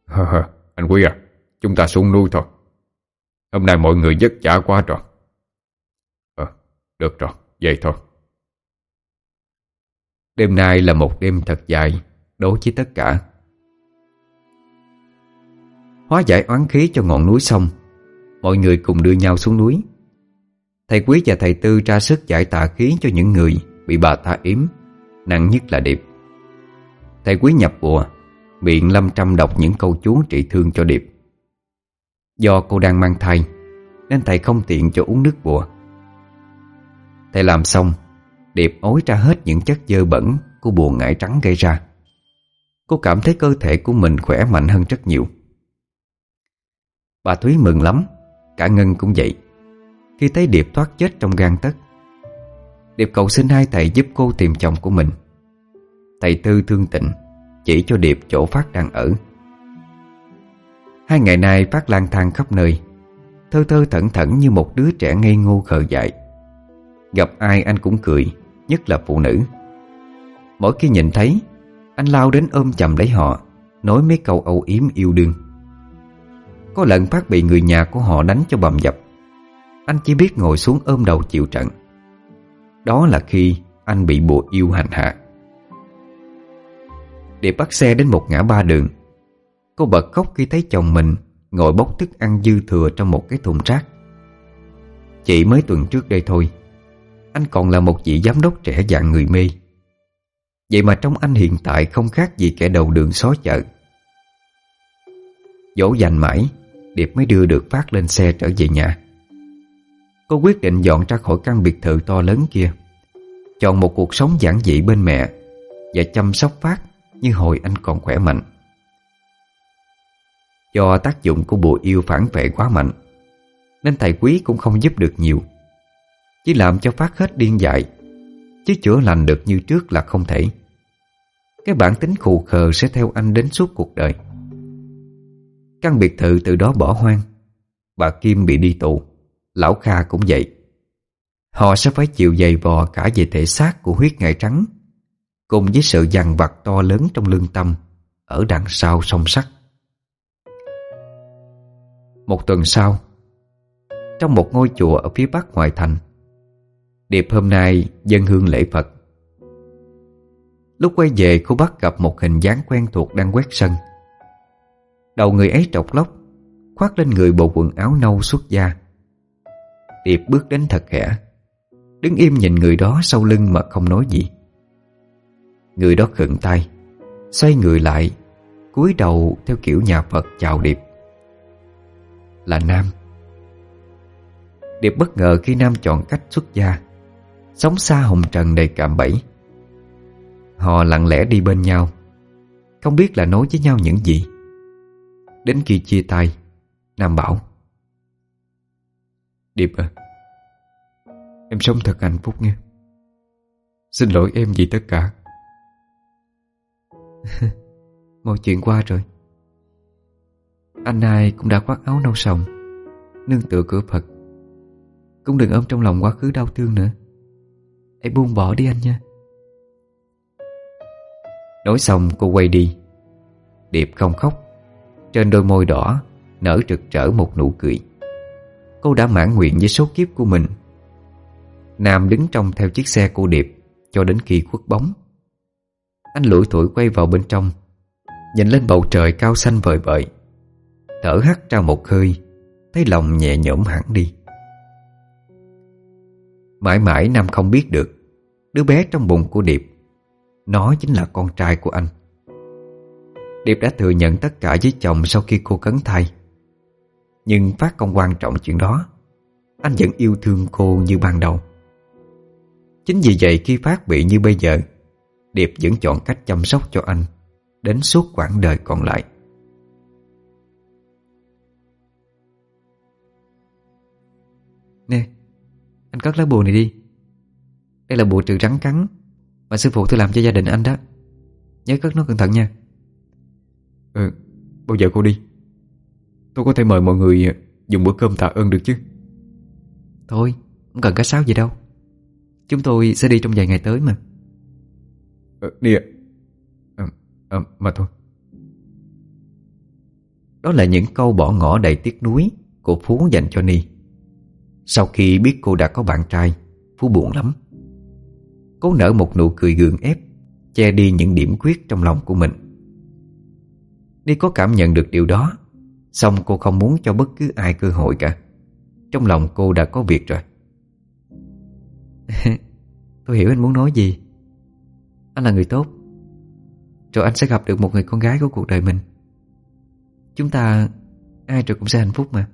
hờ hờ, Anh quý à Chúng ta xuống nuôi thôi. Hôm nay mọi người vất vả quá rồi. Ờ được rồi Vậy thôi. Đêm nay là một đêm thật dài Đối với tất cả Hóa giải oán khí cho ngọn núi xong Mọi người cùng đưa nhau xuống núi. Thầy Quý và thầy Tư ra sức giải tà khí cho những người Bị bà ta yếm, Nặng nhất là Điệp. Thầy Quý nhập bùa, Miệng lâm trăm đọc những câu chú trị thương cho Điệp. Do cô đang mang thai, Nên thầy không tiện cho uống nước bùa. Thầy làm xong, Điệp ối ra hết những chất dơ bẩn Của bùa ngải trắng gây ra. Cô cảm thấy cơ thể của mình khỏe mạnh hơn rất nhiều. Bà Thúy mừng lắm, Cả Ngân cũng vậy. Khi thấy Điệp thoát chết trong gan tất Điệp cầu xin hai thầy giúp cô tìm chồng của mình. Thầy Tư thương tịnh, Chỉ cho Điệp chỗ Phát đang ở. Hai ngày nay Phát lang thang khắp nơi, Thơ thơ thẩn thẩn như một đứa trẻ ngây ngô khờ dại. Gặp ai anh cũng cười, Nhất là phụ nữ. Mỗi khi nhìn thấy, Anh lao đến ôm chầm lấy họ, Nói mấy câu âu yếm yêu đương. Có lần Phát bị người nhà của họ đánh cho bầm dập. Anh chỉ biết ngồi xuống ôm đầu chịu trận. Đó là khi anh bị bùa yêu hành hạ. Điệp bắt xe đến một ngã ba đường, Cô bật khóc khi thấy chồng mình Ngồi bốc thức ăn dư thừa trong một cái thùng rác. Chỉ mới tuần trước đây thôi, Anh còn là một vị giám đốc trẻ dạng người mê. Vậy mà trong anh hiện tại không khác gì kẻ đầu đường xó chợ. Dỗ dành mãi Điệp mới đưa được Phát lên xe trở về nhà. Cô quyết định dọn ra khỏi căn biệt thự to lớn kia. Chọn một cuộc sống giản dị bên mẹ Và chăm sóc Phát như hồi anh còn khỏe mạnh. Do tác dụng của bùa yêu phản vệ quá mạnh, Nên thầy quý cũng không giúp được nhiều. Chỉ làm cho Phát hết điên dại, Chứ chữa lành được như trước là không thể. Cái bản tính khù khờ sẽ theo anh đến suốt cuộc đời. Căn biệt thự từ đó bỏ hoang. Bà Kim bị đi tù. Lão Kha cũng vậy. Họ sẽ phải chịu dày vò cả về thể xác của huyết ngại trắng, Cùng với sự dằn vặt to lớn trong lương tâm Ở đằng sau song sắt. Một tuần sau, Trong một ngôi chùa ở phía bắc ngoại thành, Điệp hôm nay dân hương lễ Phật. Lúc quay về, cô bắt gặp một hình dáng quen thuộc đang quét sân. Đầu người ấy trọc lóc, Khoác lên người bộ quần áo nâu xuất gia. Điệp bước đến thật khẽ, Đứng im nhìn người đó sau lưng mà không nói gì. Người đó khựng tay, Xoay người lại, cúi đầu theo kiểu nhà Phật chào Điệp. Là Nam. Điệp bất ngờ khi Nam chọn cách xuất gia, Sống xa hồng trần đầy cạm bẫy. Họ lặng lẽ đi bên nhau, Không biết là nói với nhau những gì. Đến khi chia tay, Nam bảo. Điệp à Em sống thật hạnh phúc nha Xin lỗi em vì tất cả. Mọi chuyện qua rồi. Anh ai cũng đã khoác áo nâu sòng, Nương tựa cửa Phật. Cũng đừng ôm trong lòng quá khứ đau thương nữa. Hãy buông bỏ đi anh nha. Nói xong cô quay đi. Điệp không khóc. Trên đôi môi đỏ, Nở rực rỡ một nụ cười. Cô đã mãn nguyện với số kiếp của mình. Nam đứng trong theo chiếc xe cô Điệp Cho đến khi khuất bóng. Anh lủi thủi quay vào bên trong, Nhìn lên bầu trời cao xanh vời vợi. Thở hắt ra một hơi, Thấy lòng nhẹ nhõm hẳn đi. Mãi mãi Nam không biết được, Đứa bé trong bụng của Điệp, Nó chính là con trai của anh. Điệp đã thừa nhận tất cả với chồng Sau khi cô cấn thai. Nhưng phát công quan trọng chuyện đó, Anh vẫn yêu thương cô như ban đầu. Chính vì vậy khi Phát bị như bây giờ, Điệp vẫn chọn cách chăm sóc cho anh Đến suốt quãng đời còn lại. Nè, Anh cất lá bùa này đi. Đây là bùa trừ rắn cắn Mà sư phụ tôi làm cho gia đình anh đó. Nhớ cất nó cẩn thận nha. Ừ Bao giờ cô đi? Tôi có thể mời mọi người dùng bữa cơm tạ ơn được chứ? Thôi Không cần cá sáo gì đâu. Chúng tôi sẽ đi trong vài ngày tới mà. Ờ, Đi ạ. À, à, Mà thôi. Đó là những câu bỏ ngỏ đầy tiếc nuối Của Phú dành cho Ni. Sau khi biết cô đã có bạn trai Phú buồn lắm. Cố nở một nụ cười gượng ép Che đi những điểm khuyết trong lòng của mình Ni có cảm nhận được điều đó. Xong cô không muốn cho bất cứ ai cơ hội cả. Trong lòng cô đã có việc rồi. Tôi hiểu anh muốn nói gì. Anh là người tốt. Rồi anh sẽ gặp được một người con gái của cuộc đời mình. Chúng ta, Ai rồi cũng sẽ hạnh phúc mà.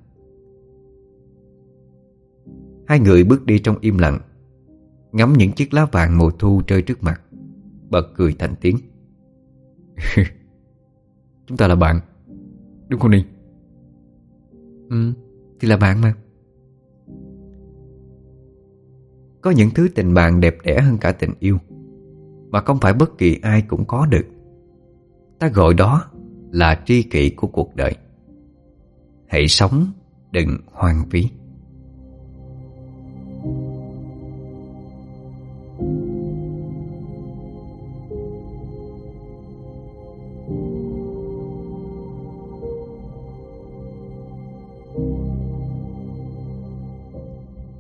Hai người bước đi trong im lặng, Ngắm những chiếc lá vàng mùa thu rơi trước mặt, Bật cười thành tiếng. Chúng ta là bạn. Đúng không Ni Ừ Thì là bạn mà. Có những thứ tình bạn đẹp đẽ hơn cả tình yêu Mà không phải bất kỳ ai cũng có được. Ta gọi đó là tri kỷ của cuộc đời. Hãy sống đừng hoang phí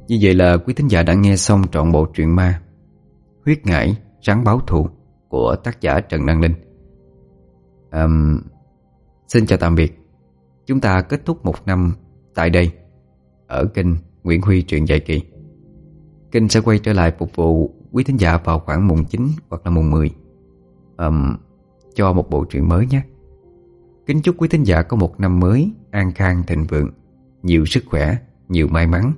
Như vậy là quý thính giả đã nghe xong trọn bộ truyện ma Huyết ngải, rắn báo thù của tác giả Trần Đăng Linh. Um, Xin chào tạm biệt. Chúng ta kết thúc một năm tại đây Ở kênh Nguyễn Huy truyện dạy kỳ. Kênh sẽ quay trở lại phục vụ quý thính giả vào khoảng mùng 9 hoặc là mùng 10 um, Cho một bộ truyện mới nhé. Kính chúc quý thính giả có một năm mới An khang thịnh vượng Nhiều sức khỏe, nhiều may mắn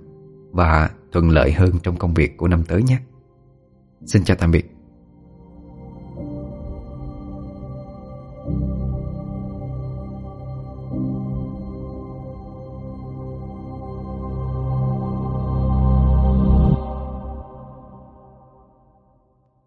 và thuận lợi hơn trong công việc của năm tới nhé. Xin chào tạm biệt.